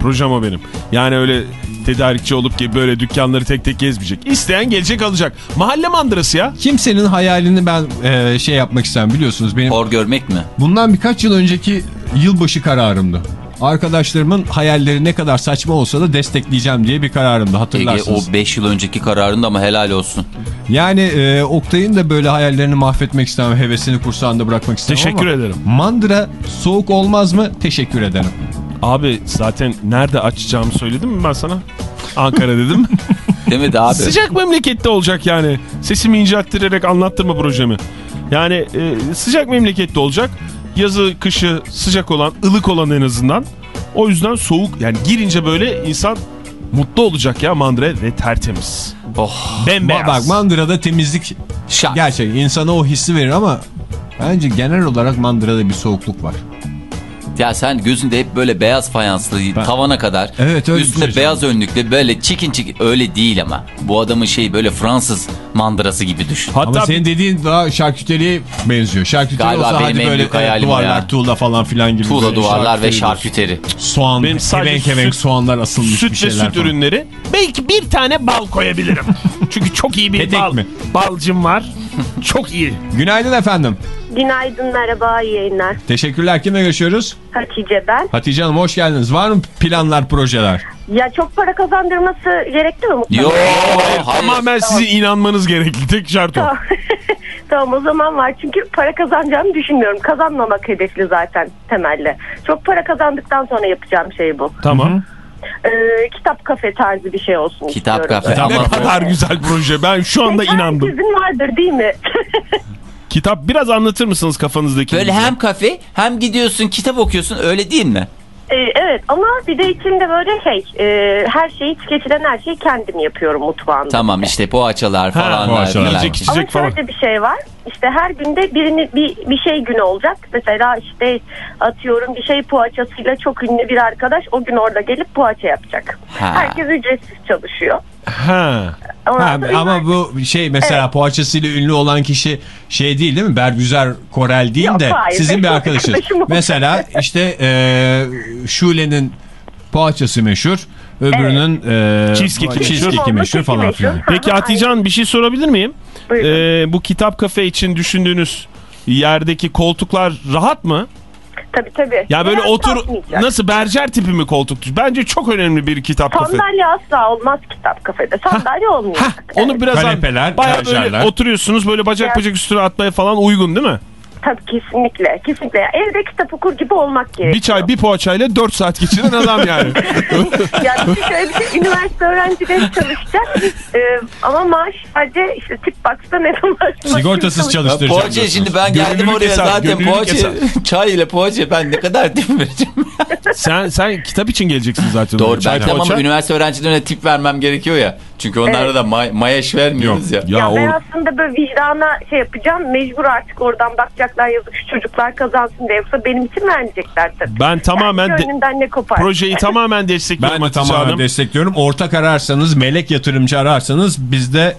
Projem o benim. Yani öyle tedarikçi olup ki böyle dükkanları tek tek gezmeyecek. İsteyen gelecek alacak. Mahalle mandırası ya.
Kimsenin hayalini ben e, şey yapmak istemem biliyorsunuz. Benim
Hor görmek mi?
bundan birkaç yıl önceki yılbaşı kararımdı. Arkadaşlarımın hayalleri ne kadar saçma olsa da destekleyeceğim diye bir kararımdı
Ege
hatırlarsınız.
o 5 yıl önceki kararında ama helal olsun.
Yani e, Oktay'ın da böyle hayallerini mahvetmek istemem, hevesini kursağında bırakmak istemem
Teşekkür
ama
ederim.
Mandıra soğuk olmaz mı? Teşekkür ederim.
Abi zaten nerede açacağımı söyledim mi ben sana? Ankara dedim.
Demedi abi.
Sıcak memlekette olacak yani. Sesimi incelttirerek anlattırma projemi. Yani e, sıcak memlekette olacak. Yazı, kışı sıcak olan, ılık olan en azından. O yüzden soğuk yani girince böyle insan mutlu olacak ya mandıra ve tertemiz.
Oh.
Bembeyaz.
Bak mandırada temizlik
Şak.
gerçek insana o hissi verir ama bence genel olarak mandırada bir soğukluk var.
Ya sen gözünde hep böyle beyaz fayanslı tavana kadar.
Evet, öyle
Üstünde
şey
beyaz önlüklü böyle çikin çikin. Öyle değil ama. Bu adamın şeyi böyle Fransız mandırası gibi düşün.
Hatta
Ama senin dediğin daha şarküteriye benziyor. Şarküteri
Galiba
olsa
benim
hadi böyle
o
duvarlar,
ya.
tuğla falan filan gibi.
Tuğla duvarlar ve
şarküteri. Soğan,
Benim
kevenk
süt-
soğanlar asılmış
süt
bir
ve
şeyler
süt
falan.
ürünleri. Belki bir tane bal koyabilirim. Çünkü çok iyi bir
Petek
bal,
mi?
balcım var. Çok iyi.
Günaydın efendim.
Günaydın, merhaba, iyi yayınlar.
Teşekkürler. Kimle görüşüyoruz?
Hatice ben.
Hatice Hanım hoş geldiniz. Var mı planlar, projeler?
Ya çok para kazandırması gerekli mi mutlaka?
Yok.
Tamamen sizin inanmanız gerekli. Tek şart o.
Tamam. tamam o zaman var çünkü para kazanacağımı düşünmüyorum. Kazanmamak hedefli zaten temelde. Çok para kazandıktan sonra yapacağım şey bu.
Tamam.
Ee, kitap kafe tarzı bir şey olsun
Kitap
istiyorum.
kafe.
Ne
Ama
kadar güzel proje. Ben şu anda inandım.
Herkesin vardır değil mi?
Kitap biraz anlatır mısınız kafanızdaki?
böyle hem kafe hem gidiyorsun kitap okuyorsun öyle değil mi?
Ee, evet ama bir de içinde böyle şey e, her şeyi tüketilen her şeyi kendim yapıyorum mutfağımda.
Tamam işte poğaçalar falan.
poğaçalar.
neler.
Yiyecek
Ama
içecek falan.
şöyle bir şey var. İşte her günde birini bir, bir şey günü olacak. Mesela işte atıyorum bir şey poğaçasıyla çok ünlü bir arkadaş o gün orada gelip poğaça yapacak.
Ha.
Herkes ücretsiz çalışıyor.
Ha.
Ha, ama bu şey mesela poğaçasıyla ünlü olan kişi şey değil değil mi? Bergüzar Korel değil
Yok,
de
hayır.
sizin bir arkadaşınız. mesela işte e, Şule'nin poğaçası meşhur. Öbürünün e,
Cheesecake'i meşhur.
cheesecake'i meşhur falan filan.
Peki Hatice Hanım bir şey sorabilir miyim?
Buyurun.
Ee, bu kitap kafe için düşündüğünüz yerdeki koltuklar rahat mı?
Tabii tabii.
Ya böyle
Biraz
otur
kalkmayacak.
nasıl berjer tipi mi koltuk? Bence çok önemli bir kitap kafe.
Sandalye asla olmaz kitap kafede. Sandalye olmuyor.
Hah, onu biraz
Kanepeler,
bayağı böyle
berjerler.
oturuyorsunuz böyle bacak bacak üstüne atmaya falan uygun değil mi?
Tabii kesinlikle. Kesinlikle. Evde kitap okur gibi olmak gerekiyor.
Bir çay bir poğaçayla 4 saat geçiren adam yani.
Yani bir de şöyle bir şey, üniversite öğrencileri çalışacak Ee, ama maaş sadece işte tip box'ta ne zaman
Sigortasız çalıştıracağım.
Poğaça
diyorsunuz.
şimdi ben geldim
Gönüllülük
oraya
hesap,
zaten poğaça
hesap.
çay ile poğaça ben ne kadar tip vereceğim.
Sen sen kitap için geleceksin zaten.
Doğru
Çay,
ben tamam
poğaça.
ama üniversite öğrencilerine tip vermem gerekiyor ya. Çünkü onlarda
Evet.
da may mayaş vermiyoruz ya.
Ya,
Ya ben
or-
aslında böyle vicdana şey yapacağım. Mecbur artık oradan bakacaklar yazık şu çocuklar kazansın diye. Yoksa benim için vermeyecekler tabii.
ben tamamen
Yani
de-
gönlünden ne kopar.
projeyi tamamen destekliyorum
Ben de tamamen
Hanım.
destekliyorum. Ortak ararsanız, melek yatırımcı ararsanız bizde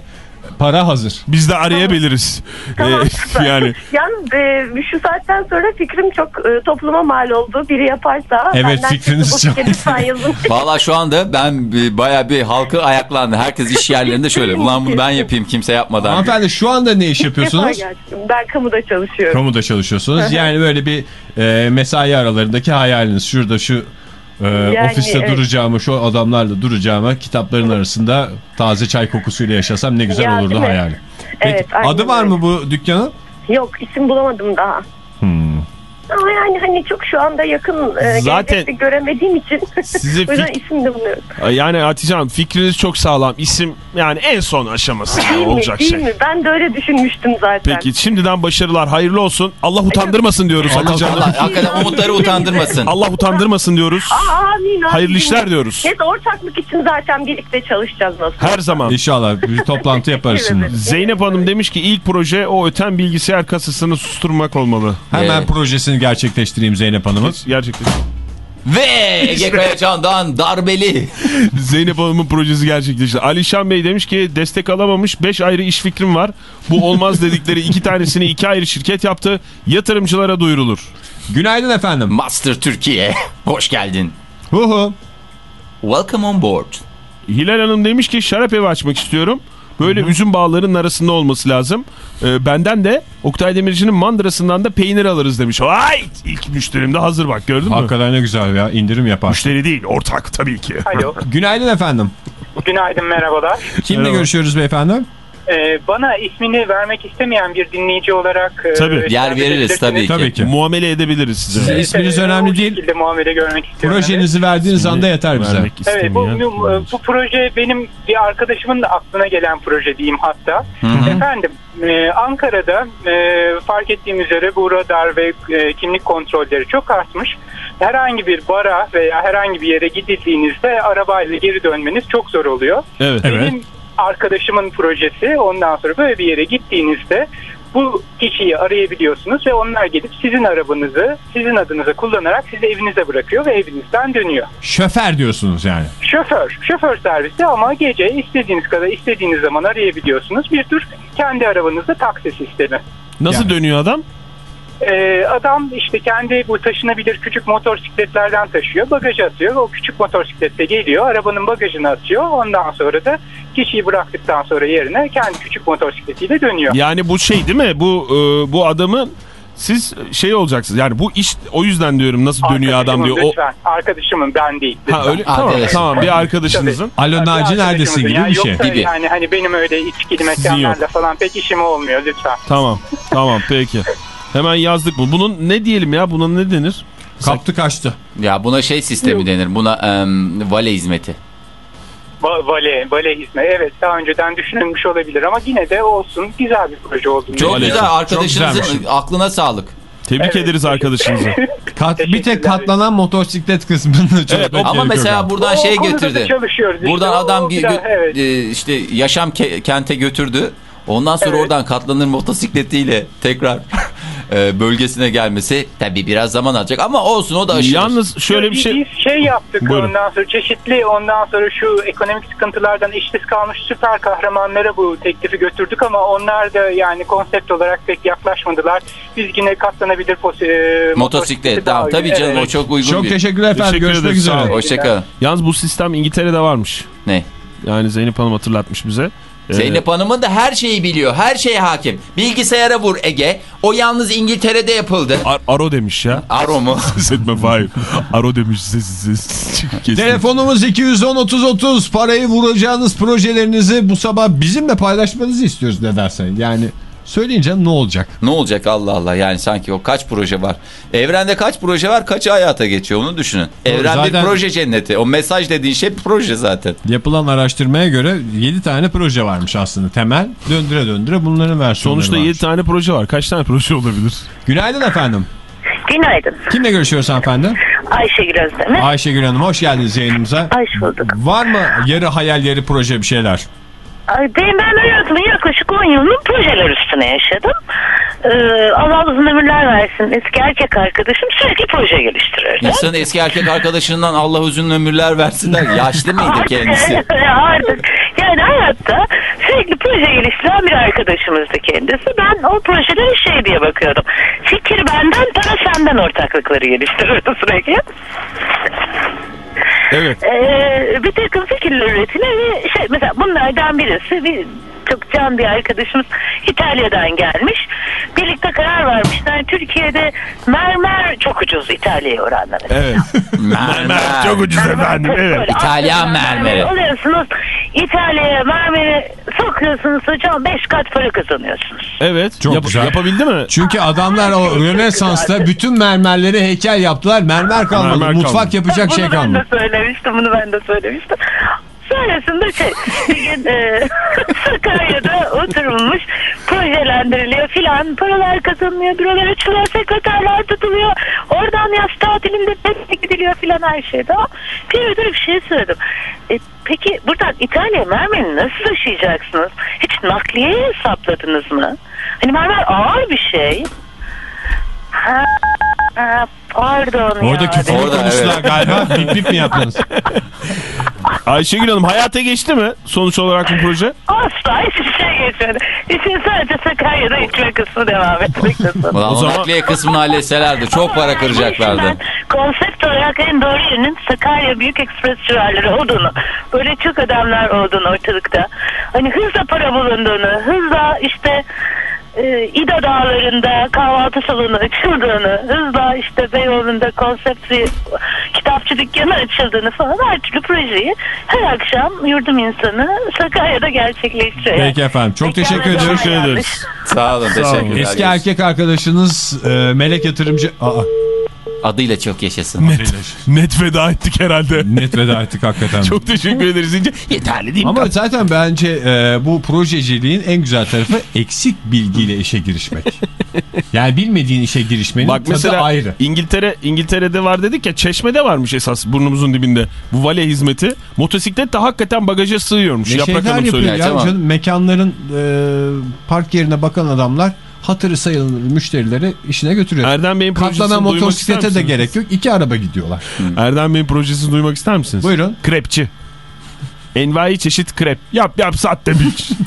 para hazır.
Biz de arayabiliriz.
Tamam,
Ee,
süper.
yani
Yalnız e, şu saatten sonra fikrim çok e, topluma mal oldu. Biri yaparsa
Evet, fikriniz çok-.
Valla şu anda ben bir- bayağı bir halkı ayaklandı. Herkes iş yerlerinde şöyle ulan bunu ben yapayım kimse yapmadan.
Hanımefendi şu anda ne iş yapıyorsunuz?
geldim. Ben kamuda çalışıyorum.
Kamuda çalışıyorsunuz. Yani böyle bir e, mesai aralarındaki hayaliniz. Şurada şu e, ofiste
evet.
duracağımı, şu adamlarla duracağımı kitapların arasında taze çay kokusuyla yaşasam ne güzel
Ya,
olurdu hayali. Peki,
Evet,
adı var
öyle.
mı bu dükkanın?
Yok isim bulamadım daha.
Hmm.
Ama yani hani çok şu anda yakın e,
Zaten-
gelecekte göremediğim için
Size
o yüzden isim de bulmuyorum.
yani Hatice Hanım fikriniz çok sağlam. İsim yani en son aşaması
Değil
olacak
mi? Değil
şey.
mi? Ben de öyle düşünmüştüm zaten.
Peki şimdiden başarılar hayırlı olsun. Allah utandırmasın diyoruz Hatice Hanım.
Allah hakikaten umutları utandırmasın.
Allah utandırmasın diyoruz.
Aa, amin, amin.
Hayırlı işler diyoruz.
Neyse ortaklık için zaten birlikte çalışacağız nasıl?
Her zaman.
İnşallah bir toplantı yaparız şimdi.
Zeynep Hanım demiş ki ilk proje o öten bilgisayar kasasını susturmak olmalı.
Hemen
Ee,
projesini gerçekleştireyim Zeynep Hanım'ın.
Gerçekten.
Ve Ege Kayacan'dan darbeli.
Zeynep Hanım'ın projesi gerçekleşti. Alişan Bey demiş ki destek alamamış 5 ayrı iş fikrim var. Bu olmaz dedikleri iki tanesini iki ayrı şirket yaptı. Yatırımcılara duyurulur.
Günaydın efendim.
Master Türkiye. Hoş geldin.
Hu hu.
Welcome on board.
Hilal Hanım demiş ki şarap evi açmak istiyorum. Böyle üzüm bağlarının arasında olması lazım. Ee, benden de Oktay Demirci'nin mandırasından da peynir alırız demiş. Vay! İlk müşterim de hazır bak gördün mü?
Hakikaten ne güzel ya indirim yapar.
Müşteri değil ortak tabii ki.
Alo.
Günaydın efendim.
Günaydın merhabalar.
Kimle
Merhaba.
görüşüyoruz beyefendi?
Ee, bana ismini vermek istemeyen bir dinleyici olarak... e,
Tabii.
Yer veririz tabii ki.
Tabii ki.
Muamele edebiliriz size.
Size isminiz
Ee,
önemli değil.
şekilde muamele görmek istiyorum.
Projenizi verdiğiniz anda yeter bize.
Evet, bu,
istemeyen.
bu, bu proje benim bir arkadaşımın da aklına gelen proje diyeyim hatta. Efendim e, Ankara'da e, fark ettiğim üzere bu radar ve e, kimlik kontrolleri çok artmış. Herhangi bir bara veya herhangi bir yere gidildiğinizde arabayla geri dönmeniz çok zor oluyor.
Evet.
Benim arkadaşımın projesi ondan sonra böyle bir yere gittiğinizde bu kişiyi arayabiliyorsunuz ve onlar gelip sizin arabanızı sizin adınıza kullanarak sizi evinize bırakıyor ve evinizden dönüyor.
Şoför diyorsunuz yani.
Şoför, şoför servisi ama gece istediğiniz kadar istediğiniz zaman arayabiliyorsunuz. Bir tür kendi arabanızda taksi sistemi.
Nasıl
Yani.
dönüyor adam?
Ee, adam işte kendi bu taşınabilir küçük motosikletlerden taşıyor. Bagajı atıyor. O küçük motosiklette geliyor. Arabanın bagajını atıyor. Ondan sonra da kişiyi bıraktıktan sonra yerine kendi küçük motosikletiyle dönüyor.
Yani bu şey değil mi? Bu e, bu adamın siz şey olacaksınız. Yani bu iş o yüzden diyorum nasıl dönüyor adam diyor. O.
Arkadaşımın ben değil.
ha
lütfen.
öyle tamam,
Arkadaş.
tamam bir arkadaşınızın.
Alo Naci neredesin gibi
Yani
bir şey.
Yoksa
Gibi.
yani hani benim öyle içkili mekanlarla falan pek işim olmuyor lütfen.
Tamam. Tamam peki. Hemen yazdık mı? Bunun ne diyelim ya? Buna ne denir?
Kaptı kaçtı.
Ya buna şey sistemi denir. Buna em, vale hizmeti.
Va- Vale, vale hizmet. Evet daha önceden düşünülmüş olabilir ama yine de olsun güzel bir proje olduğunu
Çok
Vale.
güzel.
Çok
Arkadaşınızın aklına sağlık.
Tebrik
Evet.
ederiz arkadaşınızı.
Kat, bir tek katlanan motosiklet kısmını çözmek
Evet,
Ama mesela buradan
O
şey
çalışıyoruz işte.
Buradan
O
adam
biraz- evet.
e, işte yaşam ke- kente götürdü. Ondan sonra
Evet.
oradan katlanır motosikletiyle tekrar e, bölgesine gelmesi tabii biraz zaman alacak ama olsun o da aşılır.
Yalnız şöyle bir şey...
Biz şey yaptık
Buyurun.
ondan sonra çeşitli ondan sonra şu ekonomik sıkıntılardan işsiz kalmış süper kahramanlara bu teklifi götürdük ama onlar da yani konsept olarak pek yaklaşmadılar. Biz yine katlanabilir e,
Motosiklet
daha
tamam tabii canım
Evet.
o çok uygun
Çok
bir.
teşekkürler efendim.
Teşekkür
Görüşmek üzere.
Hoşçakalın.
Yalnız bu sistem İngiltere'de varmış.
Ne?
Yani Zeynep Hanım hatırlatmış bize.
Zeynep Hanım'ın da her şeyi biliyor. Her şeye hakim. Bilgisayara vur Ege. O yalnız İngiltere'de yapıldı.
Ar- Aro demiş ya.
Aro mu?
Ses etme Fahir. Aro demiş ses. Kesin.
Telefonumuz 210 30 30. Parayı vuracağınız projelerinizi bu sabah bizimle paylaşmanızı istiyoruz ne dersen. Yani söyleyince ne olacak?
ne olacak Allah Allah yani sanki o kaç proje var. Evrende kaç proje var kaçı hayata geçiyor onu düşünün. Evren
zaten-
bir proje cenneti. O mesaj dediğin şey proje zaten.
Yapılan araştırmaya göre 7 tane proje varmış aslında. Temel döndüre döndüre bunların versiyonları
Sonuçta
varmış.
7 tane proje var. Kaç tane proje olabilir?
Günaydın efendim.
Günaydın.
Kimle görüşüyoruz hanımefendi?
Ayşegül Özdemir.
Ayşegül Hanım hoş geldiniz yayınımıza.
Hoş bulduk.
Var mı yarı hayal yarı proje bir şeyler?
Ben, ben hayatımın yaklaşık 10 yılını projeler üstüne yaşadım. Ee, Allah uzun ömürler versin. Eski erkek arkadaşım sürekli proje geliştirirdi.
İnsanın eski erkek arkadaşından Allah uzun ömürler versinler. Yaşlı mıydı kendisi?
Artık yani hayatta sürekli proje geliştiren bir arkadaşımızdı kendisi. Ben o projelere şey diye bakıyordum. Fikir benden, para senden ortaklıkları geliştirirdi sürekli.
Evet.
Ee, bir takım fikirler üretilir ve şey mesela bunlardan birisi bir çok can bir arkadaşımız İtalya'dan gelmiş. Birlikte karar vermişler. Türkiye'de mermer çok ucuz İtalya'ya oranla.
Evet.
Mermer.
Çok ucuz efendim. Evet.
İtalyan mermeri.
Alıyorsunuz İtalya'ya mermeri sokuyorsunuz hocam 5 kat para kazanıyorsunuz.
Evet.
Çok
Yap-
güzel.
Yapabildi mi?
Çünkü adamlar o Rönesans'ta bütün mermerleri heykel yaptılar. Mermer kalmadı.
Mermer
Mutfak
kalmadı.
yapacak
bunu
şey
ben
kalmadı.
Söylemiştim bunu ben de söylemiştim. Sonrasında şey bir gün e, Sakarya'da oturulmuş projelendiriliyor filan paralar kazanılıyor bürolar açılıyor sekreterler tutuluyor oradan yaz tatilinde pek gidiliyor filan her şeyde. Bir ödül bir şey söyledim. E, peki buradan İtalya mermeri nasıl taşıyacaksınız? Hiç nakliye hesapladınız mı? Hani mermer ağır bir şey. Ha, ha, Pardon
Orada
ya.
küfür
Orada,
konuştular
evet.
galiba. Bip bip mi yaptınız?
Ayşegül Hanım hayata geçti mi sonuç olarak bu proje?
Asla hiçbir şey geçmedi. İşin sadece Sakarya'da içme kısmı devam etmekte sanırım.
Ulan o
zaman-
nakliye kısmını halletselerdi çok para kıracaklardı.
Konsept olarak en doğru yerinin Sakarya Büyük Ekspres civarları olduğunu, böyle çok adamlar olduğunu ortalıkta. Hani hızla para bulunduğunu, hızla işte e, İda Dağları'nda kahvaltı salonu açıldığını, hızla işte Beyoğlu'nda konsept bir kitapçı dükkanı açıldığını falan her türlü projeyi her akşam yurdum insanı Sakarya'da gerçekleştiriyor.
Peki efendim. Çok teşekkür
daha
ediyoruz.
yanlış.
Sağ olun teşekkürler.
Eski erkek arkadaşınız e, Melek Yatırımcı... Aa,
Adıyla çok yaşasın.
Net, net veda ettik herhalde.
net veda ettik hakikaten.
Çok teşekkür ederiz İnce. Yeterli değil mi?
Ama zaten bence e, bu projeciliğin en güzel tarafı eksik bilgiyle işe girişmek. yani bilmediğin işe girişmenin
Bak
tadı
mesela
ayrı.
İngiltere İngiltere'de var dedik ya Çeşme'de varmış esas burnumuzun dibinde bu vale hizmeti. Motosiklet de hakikaten bagaja sığıyormuş.
Ne
Yaprak
şeyler
Hanım söyledi.
ya canım. Mekanların e, park yerine bakan adamlar hatırı sayılır müşterileri işine götürüyor.
Erdem Bey'in projesini
Katlanan
duymak ister
motosiklete de gerek yok. İki araba gidiyorlar.
Erdem Bey'in projesini duymak ister misiniz?
Buyurun.
Krepçi. Envai çeşit krep. Yap yap sat demiş.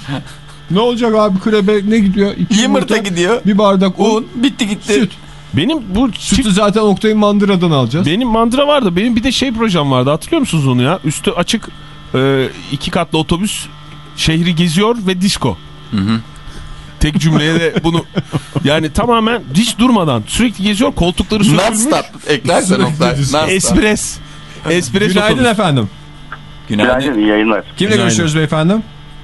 Ne olacak abi krebe ne gidiyor? İki
Yumurta gidiyor.
Bir bardak un,
Un bitti gitti.
süt.
Benim bu
Sütü
çift,
zaten Oktay'ın mandıradan alacağız.
benim mandıra vardı. Benim bir de şey projem vardı. Hatırlıyor musunuz onu ya? Üstü açık e, iki katlı otobüs şehri geziyor ve disco. Tek cümleye de bunu yani tamamen hiç durmadan sürekli geziyor koltukları
Non
sökülmüş.
stop eklersen Oktay.
Espres. Espres
Günaydın
otobüs.
efendim.
Günaydın.
Günaydın, iyi yayınlar.
Kimle
Günaydın.
görüşüyoruz beyefendi?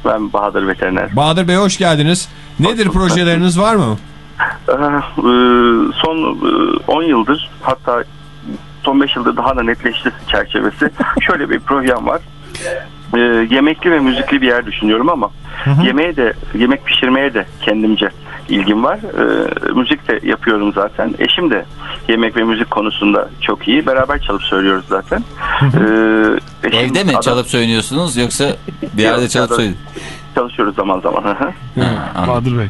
Ben Bahadır Veteriner.
Bahadır Bey hoş geldiniz. Nedir projeleriniz var mı?
Ee, e, son e, 10 yıldır hatta son 5 yıldır daha da netleşti çerçevesi. Şöyle bir projem var. Ee, yemekli ve müzikli bir yer düşünüyorum ama yemeğe de yemek pişirmeye de kendimce ilgim var. Ee, müzik de yapıyorum zaten. Eşim de yemek ve müzik konusunda çok iyi. Beraber çalıp söylüyoruz zaten. Ee, eşim
Evde mi
adam-
çalıp söylüyorsunuz yoksa bir yerde çalıp
ya da-
söylüyor?
çalışıyoruz zaman zaman. Hı hı.
Bahadır Bey.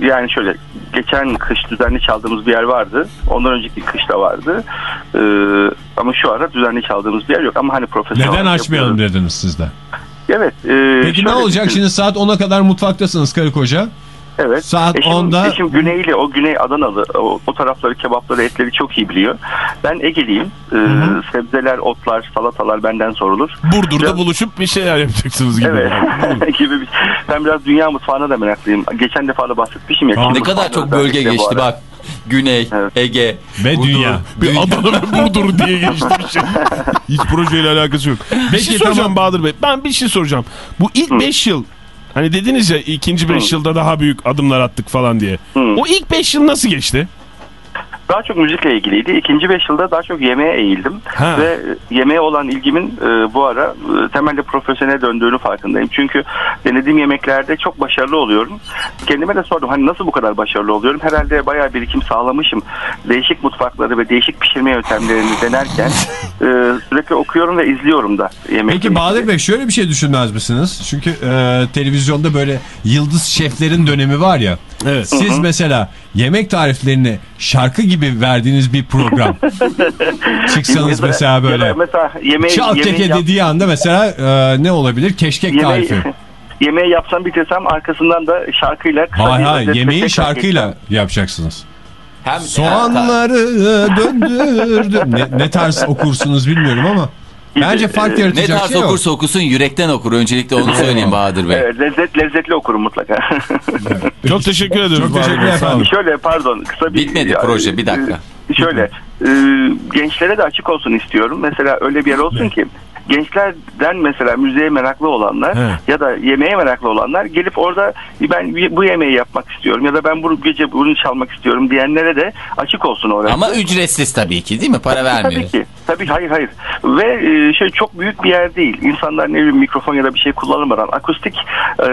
Yani şöyle geçen kış düzenli çaldığımız bir yer vardı. Ondan önceki kış da vardı. Ee, ama şu ara düzenli çaldığımız bir yer yok. Ama hani profesyonel
Neden açmayalım
yapıyoruz.
dediniz siz de.
Evet. e,
Peki ne olacak şimdi saat 10'a kadar mutfaktasınız karı koca.
Evet.
saat
eşim,
10'da
Eşim Güneyli, o Güney Adanalı. O, o tarafları, kebapları, etleri çok iyi biliyor. Ben Ege'liyim. Ee, sebzeler, otlar, salatalar benden sorulur.
Burdur'da
Biraz-
buluşup bir şeyler yapacaksınız gibi.
Evet. gibi bir, ben biraz dünya mutfağına da meraklıyım. Geçen defa da bahsetmişim ya.
Ne kadar çok bölge geçti bak. Güney,
Evet.
Ege,
ve
Burdur,
dünya.
Bir Adana ve Burdur diye geçti bir şey. Hiç projeyle alakası yok. Bir
Peki,
şey soracağım
tamam.
Bahadır Bey. Ben bir şey soracağım. Bu ilk 5 yıl hani dediniz ya ikinci 5 yılda daha büyük adımlar attık falan diye.
Hı.
O ilk 5 yıl nasıl geçti?
Daha çok müzikle ilgiliydi. İkinci beş yılda daha çok yemeğe eğildim.
Ha.
Ve e, yemeğe olan ilgimin e, bu ara e, temelde profesyonel döndüğünü farkındayım. Çünkü denediğim yemeklerde çok başarılı oluyorum. Kendime de sordum hani nasıl bu kadar başarılı oluyorum? Herhalde bayağı birikim sağlamışım. Değişik mutfakları ve değişik pişirme yöntemlerini denerken e, sürekli okuyorum ve izliyorum da yemek.
Peki Bahadır Bey şöyle bir şey düşünmez misiniz? Çünkü e, televizyonda böyle yıldız şeflerin dönemi var ya.
Evet.
Siz mesela yemek tariflerini şarkı gibi verdiğiniz bir program. Çıksanız mesela böyle.
Mesela yemeği,
Çal
yemeği
keke
yap-
dediği anda mesela e, ne olabilir? Keşkek
yemeği,
tarifi.
yemeği yapsam bitirsem arkasından da şarkıyla
Hay hay yemeği şarkıyla yapacaksınız.
hem
Soğanları döndürdüm. Ne, ne tarz okursunuz bilmiyorum ama. Bence fark
e,
ne
yaratacak
tarz
şey yok.
okursa okusun yürekten okur. Öncelikle onu söyleyeyim Bahadır Bey.
Evet, lezzet lezzetli okurum mutlaka.
Çok teşekkür ederim.
Çok teşekkür efendim.
Şöyle pardon kısa bir...
Bitmedi proje, bir dakika.
e, Şöyle e, gençlere de açık olsun istiyorum. Mesela öyle bir yer olsun ki gençlerden mesela müziğe meraklı olanlar
Evet.
ya da yemeğe meraklı olanlar gelip orada ben bu yemeği yapmak istiyorum ya da ben bu gece bunu çalmak istiyorum diyenlere de açık olsun orası.
Ama ücretsiz tabii ki değil mi? Para
Tabii
vermiyoruz.
ki. Tabii hayır hayır. Ve e, şey çok büyük bir yer değil. İnsanlar ne bileyim mikrofon ya da bir şey kullanmadan akustik e,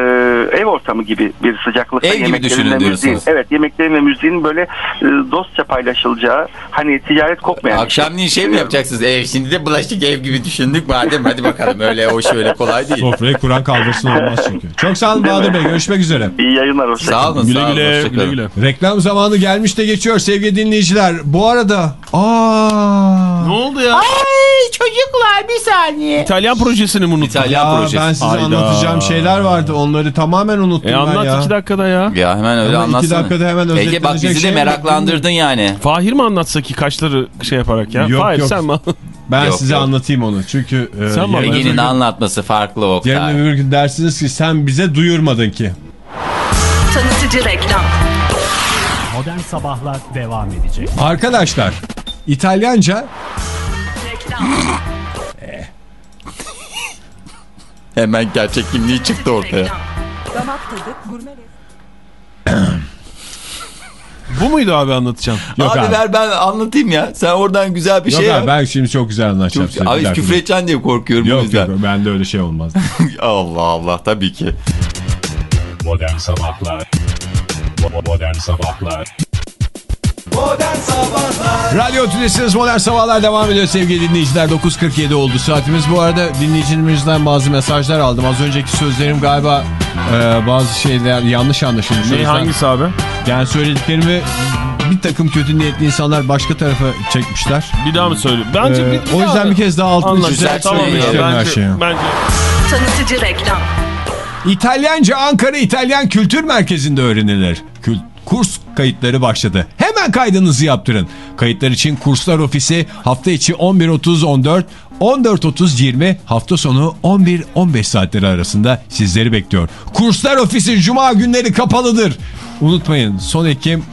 ev ortamı gibi bir sıcaklıkta
Ev gibi
yemeklerin
düşünün
ve müziğin, evet yemeklerin ve müziğin böyle e, dostça paylaşılacağı hani ticaret kopmayan şey.
Akşamleyin şey mi yapacaksınız? Ev şimdi de bulaşık ev gibi düşündük madem hadi bakalım öyle o şöyle kolay değil.
Sofrayı kuran kaldırsın olmaz çünkü. Çok sağ olun Bahadır Bey. Görüşmek üzere.
İyi yayınlar. hoşça
Sağ olun
Güle
sağ olun.
güle, güle güle.
Reklam zamanı gelmiş de geçiyor sevgili dinleyiciler. Bu arada aa
Ne oldu ya?
Ay çocuklar bir saniye.
İtalyan projesini mi unuttun?
İtalyan
ya
projesi.
ben size
Hayda.
anlatacağım şeyler vardı. Onları tamamen unuttum
E
ben
anlat
ya.
iki dakikada ya.
Ya hemen öyle
Ama iki
anlatsana.
dakikada hemen
Ege bak
özetlenecek
bizi de
şey mi?
meraklandırdın yani.
Fahir mi anlatsa ki kaçları şey yaparak ya?
Yok,
Fahir
yok.
sen mi?
Ben
Yok,
size
yok.
anlatayım onu. Çünkü e,
mi
Ege'nin
gün,
anlatması farklı o.
yarın öbür gün dersiniz ki sen bize duyurmadın ki.
Tanıtıcı reklam.
Modern Sabahlar devam edecek.
Arkadaşlar İtalyanca
Hemen gerçek kimliği çıktı ortaya.
Damak tadı, gurme
Bu muydu abi anlatacağım?
Yok
abi,
abi.
ver ben anlatayım ya. Sen oradan güzel bir
Yok
şey
abi,
yap.
ben şimdi çok güzel anlatacağım.
Çok, abi küfür edeceksin diye korkuyorum
Yok yok bende öyle şey olmaz.
Allah Allah tabii ki.
Modern Sabahlar Bo- Modern Sabahlar
Radyo Tülesi'niz Modern Sabahlar devam ediyor sevgili dinleyiciler. 9.47 oldu saatimiz. Bu arada dinleyicilerimizden bazı mesajlar aldım. Az önceki sözlerim galiba e, bazı şeyler yanlış anlaşılmış.
Ne hangisi abi?
Yani söylediklerimi bir takım kötü niyetli insanlar başka tarafa çekmişler.
Bir daha mı söyle? Bence
Ee,
bir,
o yüzden bir kez daha altını çizerek
Tamam
isterim her
bence,
şeyi.
bence
Tanıtıcı reklam.
İtalyanca Ankara İtalyan Kültür Merkezi'nde öğrenilir. Kül Kurs kayıtları başladı. Hemen kaydınızı yaptırın. Kayıtlar için kurslar ofisi hafta içi 11.30-14, 14.30-20, hafta sonu 11-15 saatleri arasında sizleri bekliyor. Kurslar ofisi cuma günleri kapalıdır. Unutmayın son Ekim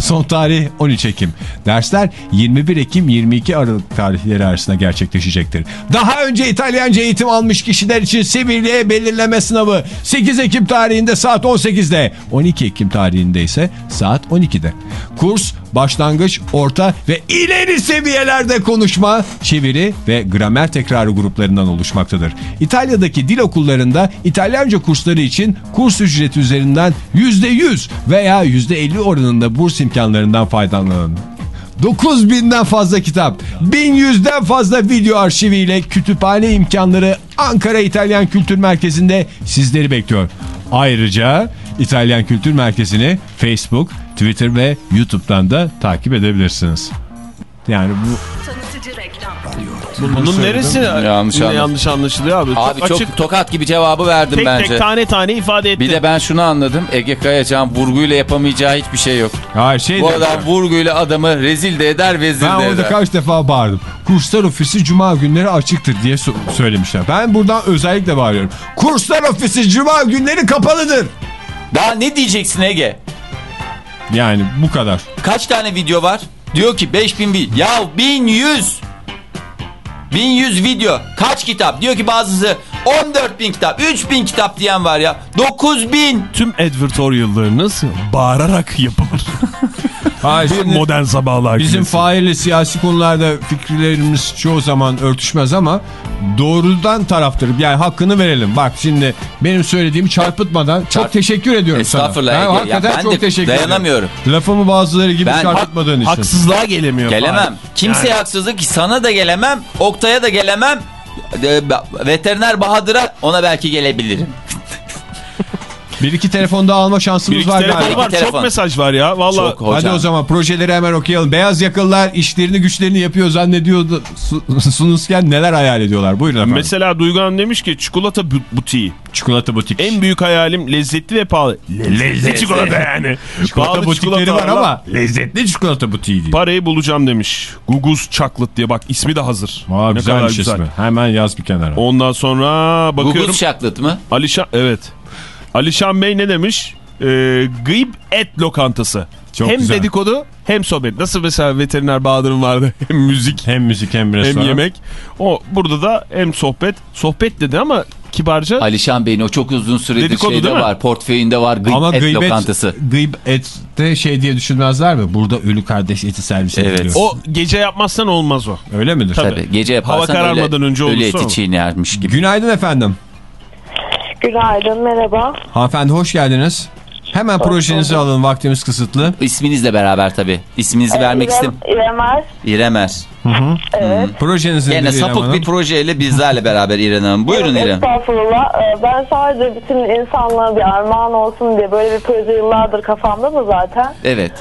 Son tarih 13 Ekim. Dersler 21 Ekim 22 Aralık tarihleri arasında gerçekleşecektir. Daha önce İtalyanca eğitim almış kişiler için Sibirli'ye belirleme sınavı 8 Ekim tarihinde saat 18'de, 12 Ekim tarihinde ise saat 12'de. Kurs başlangıç, orta ve ileri seviyelerde konuşma, çeviri ve gramer tekrarı gruplarından oluşmaktadır. İtalya'daki dil okullarında İtalyanca kursları için kurs ücreti üzerinden %100 veya %50 oranında burs imkanlarından faydalanın. 9000'den fazla kitap, 1100'den fazla video arşiviyle kütüphane imkanları Ankara İtalyan Kültür Merkezi'nde sizleri bekliyor. Ayrıca İtalyan Kültür Merkezi'ni Facebook, Twitter ve YouTube'dan da takip edebilirsiniz. Yani bu
Tanıtıcı reklam.
bunun neresi
Yanlış
yine
anlaş-
yanlış anlaşılıyor abi?
Abi çok
açık,
tokat gibi cevabı verdim
tek
bence.
tek tane tane ifade etti.
Bir de ben şunu anladım. Ege Kayacan vurguyla yapamayacağı hiçbir şey yok.
hayır şey
Bu adam vurguyla adamı rezil de eder vezil
ben
de
orada
eder.
kaç defa bağırdım. Kurslar ofisi cuma günleri açıktır diye so- söylemişler. Ben buradan özellikle bağırıyorum. Kurslar ofisi cuma günleri kapalıdır.
Daha ne diyeceksin Ege?
Yani bu kadar.
Kaç tane video var? Diyor ki 5000 video. Ya 1100. 1100 video. Kaç kitap? Diyor ki bazısı 14000 kitap, 3000 kitap diyen var ya. 9000.
Tüm advertorial'larınız bağırarak yapılır.
Hayır,
Bir modern sabahlar.
bizim faille siyasi konularda fikirlerimiz çoğu zaman örtüşmez ama doğrudan taraftır. Yani hakkını verelim. Bak şimdi benim söylediğimi çarpıtmadan çok teşekkür ediyorum sana.
Estağfurullah
Ben
Ege. Ya
hakikaten
ben
çok
de
teşekkür
dayanamıyorum.
ederim. Lafımı bazıları gibi
Ben-
çarpıtmadığın için.
Haksızlığa gelemiyor.
Gelemem.
Fahir.
Kimseye
Yani.
haksızlık. Sana da gelemem. Oktay'a da gelemem. Veteriner Bahadır'a ona belki gelebilirim.
Bir iki telefon daha alma şansımız
Bir iki
var
telefon
galiba.
var.
telefon.
Çok mesaj var ya. Valla.
Çok.
Hadi o zaman projeleri hemen okuyalım. Beyaz yakalılar işlerini güçlerini yapıyor zannediyordu su- sunusken neler hayal ediyorlar. Buyurun efendim.
Mesela Duygu Hanım demiş ki çikolata bu- butiği.
Çikolata butik.
En büyük hayalim lezzetli ve pahalı. lezzetli çikolata yani.
Çikolata
Pahalı
butikleri var ama lezzetli çikolata butiği değil.
Parayı bulacağım demiş. Guguz Chocolate diye bak ismi de hazır.
Aa,
Ne
güzelmiş
kadar güzel.
ismi. Hemen yaz bir kenara.
Ondan sonra bakıyorum.
Google şaklıt mı?
Alişan evet. Alişan Bey ne demiş? Ee, gıyb et lokantası.
Çok
hem
güzel.
dedikodu hem sohbet. Nasıl mesela veteriner Bahadır'ın vardı hem müzik
Hem müzik hem restoran.
hem yemek. O burada da hem sohbet. Sohbet dedi ama kibarca.
Alişan Bey'in o çok uzun süredir
Dedikodu
şeyde var. Portföyünde var. Gıyb
Ama
et
gıybet,
lokantası.
gıyb ette şey diye düşünmezler mi? Burada ölü kardeş eti servis
Evet.
ediliyor.
O gece yapmazsan olmaz o.
Öyle midir?
Tabii.
Tabii. Gece yaparsan
Hava kararmadan
öyle,
önce
ölü
olursa
eti
ama.
çiğnermiş gibi.
Günaydın efendim.
Günaydın, merhaba.
Hanımefendi hoş geldiniz. Hemen projenizi alın vaktimiz kısıtlı.
İsminizle beraber tabii. İsminizi vermek
İrem,
istem.
İremer.
İremer.
Evet.
Projenizi
Gene
nedir İrem
sapık
Hanım?
bir projeyle bizlerle beraber İrem Hanım. Buyurun İrem.
Estağfurullah. Ee, Ben sadece bütün insanlığa bir armağan olsun diye böyle bir proje yıllardır kafamda da zaten.
Evet.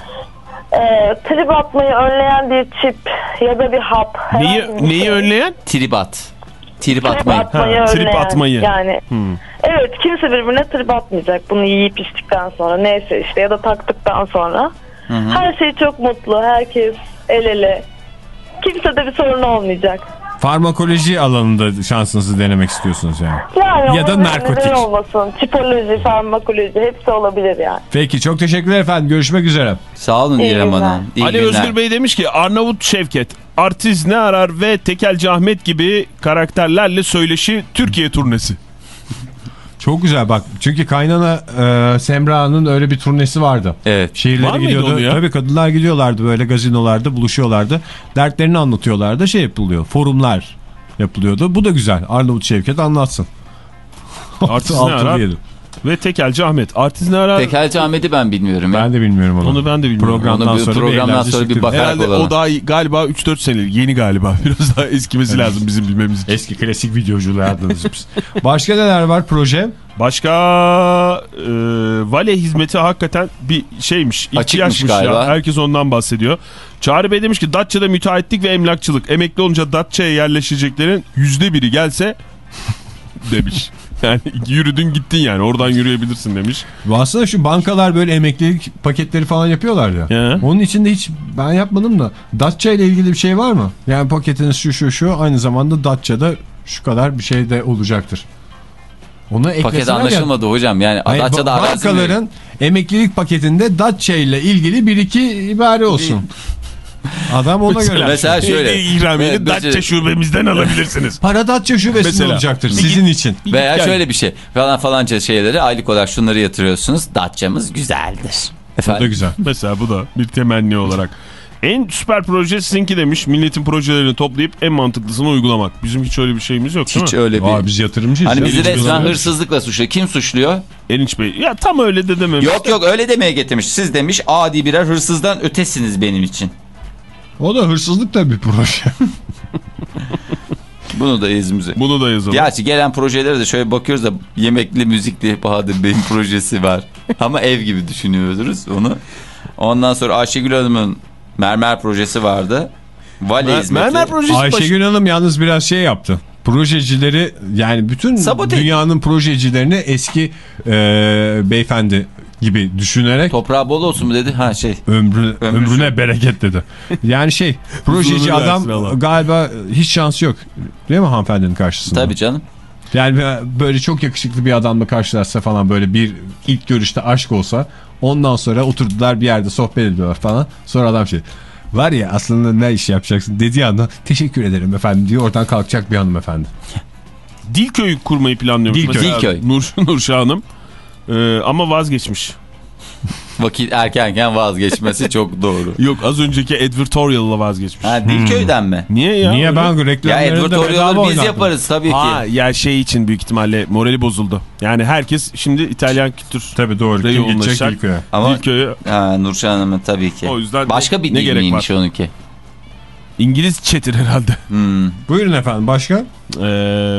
Ee, trip atmayı önleyen bir çip ya da bir hap.
Neyi, neyi
şey.
önleyen?
Tribat. Trip atmayı.
atmayı
trip atmayı.
Yani
Hmm.
evet kimse birbirine trip atmayacak bunu yiyip içtikten sonra neyse işte ya da taktıktan sonra. Her şey çok mutlu. Herkes el ele. Kimse de bir sorun olmayacak.
Farmakoloji alanında şansınızı denemek istiyorsunuz yani.
Yani
Ya da narkotik.
neden olmasın. Tipoloji, farmakoloji hepsi olabilir yani.
Peki çok teşekkürler efendim. Görüşmek üzere.
Sağ olun İrem. Hanım. İyi
Ali
günler.
Özgür Bey demiş ki Arnavut Şevket, Artiz Ne Arar ve Tekelci Ahmet gibi karakterlerle söyleşi Türkiye turnesi.
Çok güzel bak. Çünkü kaynana e, Semra'nın öyle bir turnesi vardı.
Evet.
Şehirlere
Var
gidiyordu.
ya?
Tabii kadınlar gidiyorlardı böyle gazinolarda buluşuyorlardı. Dertlerini anlatıyorlardı. Şey yapılıyor. Forumlar yapılıyordu. Bu da güzel. Arnavut Şevket anlatsın.
Ne
Altı diyelim.
Ve Tekelci Ahmet. Artiz Ne Arar
Tekelci Ahmet'i ben bilmiyorum. ya.
Ben de bilmiyorum onu.
onu ben de bilmiyorum.
Programdan
Onu bir-
sonra
programdan
evlerce
sonra bir bakarak
Herhalde
olalım.
o daha galiba 3-4 senelik. Yeni galiba. Biraz daha eskimesi lazım bizim bilmemiz için.
Eski klasik videoculardınız biz. Başka neler var proje?
Başka e, vale hizmeti hakikaten bir şeymiş.
Açıkmış galiba.
Ya. Herkes ondan bahsediyor. Çağrı Bey demiş ki Datça'da müteahhitlik ve emlakçılık. Emekli olunca Datça'ya yerleşeceklerin yüzde biri gelse demiş. Yani yürüdün gittin yani oradan yürüyebilirsin demiş.
Bu Aslında şu bankalar böyle emeklilik paketleri falan yapıyorlar ya.
Ya.
Onun içinde hiç ben yapmadım da Datça ile ilgili bir şey var mı? Yani paketiniz şu şu şu aynı zamanda Datça'da şu kadar bir şey de olacaktır. Ona
Paket
eklesinler ya.
anlaşılmadı hocam. Yani
Hayır,
Datça'da
bankaların emeklilik paketinde Datça ile ilgili bir iki ibare olsun. Adam ona göre.
Mesela şöyle.
Şöyle. İkramiyeyi
Evet,
Datça
mesela-
şubemizden alabilirsiniz.
Para Datça şubesinde
Mesela.
olacaktır
Bir
sizin için.
Veya
Yani.
şöyle bir şey. Falan falanca şeyleri aylık olarak şunları yatırıyorsunuz. Datça'mız güzeldir.
Bu da
Efendim.
güzel.
Mesela bu da bir temenni olarak. En süper proje sizinki demiş. Milletin projelerini toplayıp en mantıklısını uygulamak. Bizim hiç öyle bir şeyimiz yok değil
Hiç
mi?
öyle bir...
Aa, biz yatırımcıyız.
Hani
ya.
bizi
Biz
resmen hırsızlıkla suçluyor. Kim suçluyor?
Erinç Bey. Ya tam öyle de dememiş.
Yok yok öyle demeye getirmiş. Siz demiş adi birer hırsızdan ötesiniz benim için.
O da hırsızlık da bir proje.
Bunu da izimize.
Bunu da yazalım.
Gerçi gelen projelere de şöyle bakıyoruz da yemekli müzikli Bahadır Bey'in projesi var. Ama ev gibi düşünüyoruz onu. Ondan sonra Ayşegül Hanım'ın mermer projesi vardı. Vale
Mer-
hizmeti.
mermer projesi
Ayşegül Hanım yalnız biraz şey yaptı. Projecileri yani bütün
Sabote.
dünyanın projecilerini eski e, beyefendi gibi düşünerek
Toprağı bol olsun mu dedi? Ha şey.
ömrü,
Ömrü
ömrüne bereket dedi. Yani şey projeci adam galiba hiç şansı yok. Değil mi hanımefendinin karşısında?
Tabii canım.
Yani böyle çok yakışıklı bir adamla karşılaşsa falan böyle bir ilk görüşte aşk olsa ondan sonra oturdular bir yerde sohbet ediyorlar falan. Sonra adam şey var ya aslında ne iş yapacaksın dediği anda teşekkür ederim efendim diye oradan kalkacak bir hanımefendi.
Dilköy kurmayı planlıyormuş.
Dilköy.
Mesela
Dilköy.
Nur, Nurşah Hanım. Ee, ama vazgeçmiş.
Vakit erkenken vazgeçmesi çok doğru.
Yok az önceki advertorial'la vazgeçmiş.
Ha Dilköy'den mi?
Niye ya?
Niye ben
Ya
reklamlarında
advertorial'ları biz
oynattım.
yaparız tabii ki.
Ha ya şey için büyük ihtimalle morali bozuldu. Yani herkes şimdi İtalyan kültür
Tabii doğru. Kim gidecek
yoğunlaşacak.
ilk köye?
Ama
Dilköy'e
ha, Nurşen Hanım'ın tabii ki.
O yüzden
Başka bir
ne
dil
gerek
miymiş onunki?
İngiliz çetir herhalde.
Hmm.
Buyurun efendim başka?
Ee,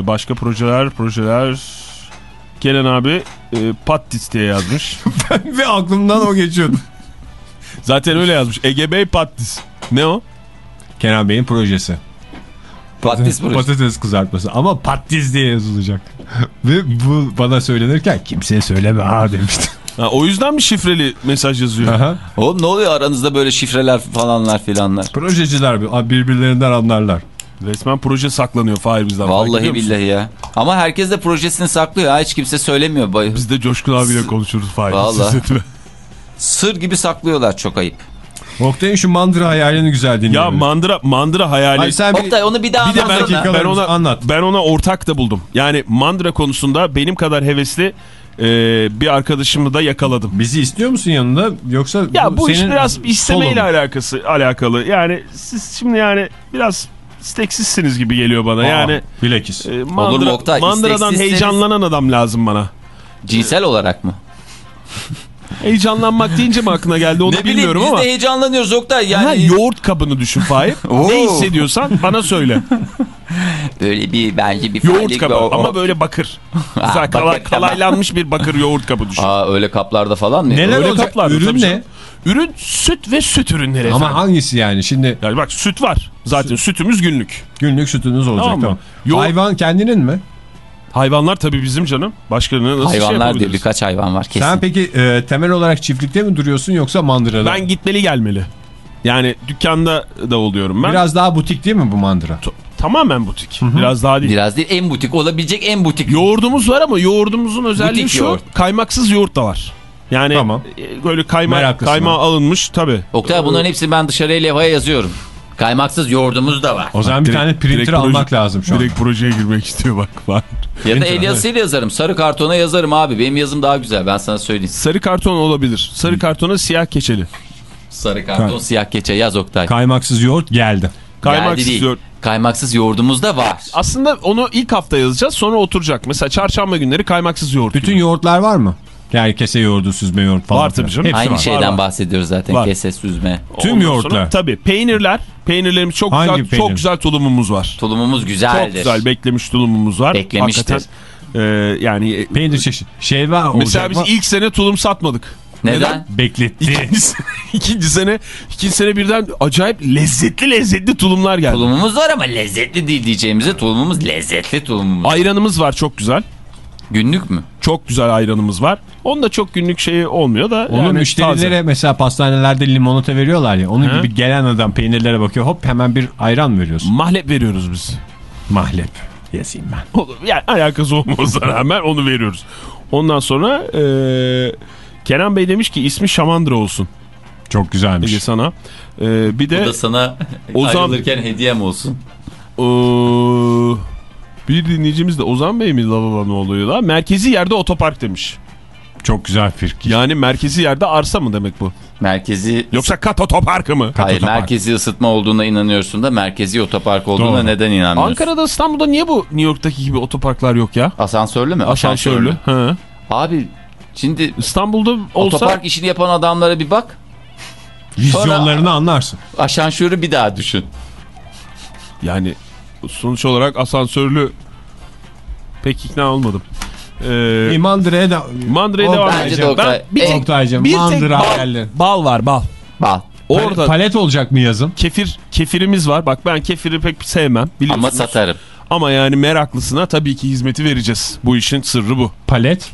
başka projeler projeler Kenan abi e, Pattis diye yazmış.
Ve aklımdan o geçiyordu.
Zaten öyle yazmış. Ege Bey Pattis. Ne o?
Kenan Bey'in projesi.
Patates projesi.
Patates kızartması ama patiz diye yazılacak. Ve bu bana söylenirken kimseye söyleme ha demişti.
Ha, o yüzden mi şifreli mesaj yazıyor?
Aha.
Oğlum ne oluyor aranızda böyle şifreler falanlar filanlar?
Projeciler birbirlerinden anlarlar.
Resmen proje saklanıyor Fahir bizden.
Vallahi billahi ya. Ama herkes de projesini saklıyor. Hiç kimse söylemiyor.
Biz de Coşkun abiyle konuşuruz Fahir.
Vallahi.
Siz etme.
Sır gibi saklıyorlar çok ayıp.
Oktay'ın şu mandıra hayalini güzel dinliyoruz.
Ya mandıra mandıra hayali.
Ay sen bir,
Oktay onu bir daha
bir de ben,
anlatsana.
ben ona
anlat.
ben ona ortak da buldum. Yani mandıra konusunda benim kadar hevesli e, bir arkadaşımı da yakaladım.
bizi istiyor musun yanında yoksa
Ya bu iş
senin
biraz istemeyle alakası alakalı. Yani siz şimdi yani biraz isteksizsiniz gibi geliyor bana.
Aa,
yani
bilakis.
e, mandıra,
Oktay?
mandıradan heyecanlanan adam lazım bana.
Cinsel olarak mı?
Heyecanlanmak deyince mi aklına geldi onu
ne bileyim
bilmiyorum
biz
ama.
de heyecanlanıyoruz Oktay. Yani
Ha, yoğurt kabını düşün Fahir. ne hissediyorsan bana söyle.
böyle bir bence bir
Yoğurt kabı
ve o-
ama böyle bakır. Güzel
bakır,
kalaylanmış bir bakır yoğurt kabı düşün.
Aa öyle kaplarda falan mı?
Neler
Öyle
olacak?
kaplarda
Ürün ne?
canım. Ürün süt ve süt ürünleri
Ama
efendim.
hangisi yani? Şimdi
Yani bak süt var. Zaten sütümüz günlük.
günlük sütünüz olacak
Tamam
tamam.
Yo-
Hayvan kendinin mi?
Hayvanlar tabii bizim canım. Başkalarına nasıl şey
Hayvanlar diyor
yapabiliriz?
birkaç hayvan var kesin.
Sen peki e, temel olarak çiftlikte mi duruyorsun yoksa mandırada?
Ben gitmeli gelmeli. Yani dükkanda da oluyorum ben.
Biraz daha butik değil mi bu mandıra?
T- Tamamen butik. Biraz daha değil.
Biraz değil en butik olabilecek en butik.
Yoğurdumuz var ama yoğurdumuzun özelliği
Butik
şu.
yoğurt.
Kaymaksız yoğurt da var. Yani
Tamam.
e, böyle kayma,
Meraklısın
kaymağı
ha.
alınmış tabii.
Oktay bunların hepsini ben dışarıya levhaya yazıyorum. Kaymaksız yoğurdumuz da var.
O zaman bir
Direkt-
tane printer
direkt
almak
proje-
lazım şu an.
Direkt projeye girmek istiyor bak. var.
Ya da el yazısıyla yazarım. Sarı kartona yazarım abi. Benim yazım daha güzel ben sana söyleyeyim.
Sarı karton olabilir. Sarı kartona siyah keçeli.
Sarı karton siyah keçe yaz Oktay.
Kaymaksız yoğurt geldi.
Geldi
Kaymaksız
değil.
yoğurt.
Kaymaksız yoğurdumuz da var.
Aslında onu ilk hafta yazacağız sonra oturacak. Mesela çarşamba günleri kaymaksız yoğurt.
Bütün
günü.
yoğurtlar var mı? Yani kese yoğurdu, süzme yoğurt falan.
Var tabii canım.
Hepsi
Aynı
var.
şeyden
var, var.
bahsediyoruz zaten.
Var.
Kese süzme.
Tüm
Ondan
yoğurtlar.
sonra Tabii peynirler. Peynirlerimiz çok
Hangi
güzel.
peynir?
Çok güzel tulumumuz var.
Tulumumuz güzeldir.
Çok güzel beklemiş tulumumuz var.
Beklemiştir.
Hakikaten, e, yani e,
Peynir çeşit. Şey var
mesela biz
mı?
ilk sene tulum satmadık.
Neden?
Bekletti.
İkinci, sene- ikinci sene ikinci sene birden acayip lezzetli lezzetli tulumlar geldi.
Tulumumuz var ama lezzetli değil diyeceğimize tulumumuz lezzetli tulumumuz.
Ayranımız var çok güzel.
Günlük mü?
Çok güzel ayranımız var. Onun da çok günlük şeyi olmuyor da.
Onun
yani
müşterilere
taze.
mesela pastanelerde limonata veriyorlar ya. Onun
Hı.
gibi gelen adam peynirlere bakıyor. Hop hemen bir ayran mı veriyorsun?
Mahlep veriyoruz biz.
Mahlep. Yazayım ben.
Olur. Yani alakası olmasına rağmen onu veriyoruz. Ondan sonra e, Kenan Bey demiş ki ismi Şamandıra olsun.
Çok güzelmiş.
Ege sana. E, bir
Bu
de
da sana
Ozan-
ayrılırken hediyem olsun.
e, bir dinleyicimiz de Ozan Bey mi lavabo mu oluyor da merkezi yerde otopark demiş.
Çok güzel fikir.
Yani merkezi yerde arsa mı demek bu?
Merkezi
Yoksa kat otoparkı mı?
Hayır
otopark.
merkezi ısıtma olduğuna inanıyorsun da merkezi otopark olduğuna
Doğru.
neden inanmıyorsun?
Ankara'da İstanbul'da niye bu New York'taki gibi otoparklar yok ya?
Asansörlü mü?
Asansörlü. Hı.
Abi şimdi
İstanbul'da olsa
otopark işini yapan adamlara bir bak.
Vizyonlarını anlarsın.
Asansörü bir daha düşün.
yani sonuç olarak asansörlü pek ikna olmadım. Ee,
E, mandıraya da...
Mandıra'ya devam edeceğim. Ben bir tek,
Oktay'cığım,
bir tek
mandıra
bal, bal var bal.
Bal.
Orada
Palet olacak mı yazın?
kefir kefirimiz var. Bak ben kefiri pek sevmem
Ama satarım.
Ama yani meraklısına tabii ki hizmeti vereceğiz. Bu işin sırrı bu.
Palet.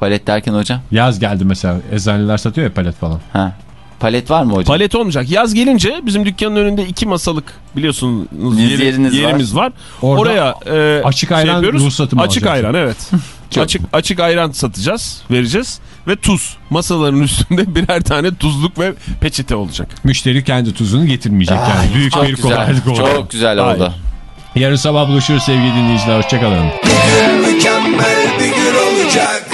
Palet derken hocam.
Yaz geldi mesela. Eczaneler satıyor ya palet falan.
Ha. Palet var mı hocam?
Palet olmayacak. Yaz gelince bizim dükkanın önünde iki masalık biliyorsunuz
Biz yeriniz var.
yerimiz var.
Orada
Oraya e,
açık ayran
yapıyoruz.
ruhsatı mı
Açık ayran evet. Açık açık ayran satacağız, vereceğiz ve tuz. Masaların üstünde birer tane tuzluk ve peçete olacak.
Müşteri kendi tuzunu getirmeyecek yani. Büyük
Çok
bir
güzel.
kolaylık oldu.
Çok güzel
Hayır.
oldu.
Yarın sabah buluşuruz sevgili dinleyiciler. Hoşçakalın.
Mükemmel bir gün olacak.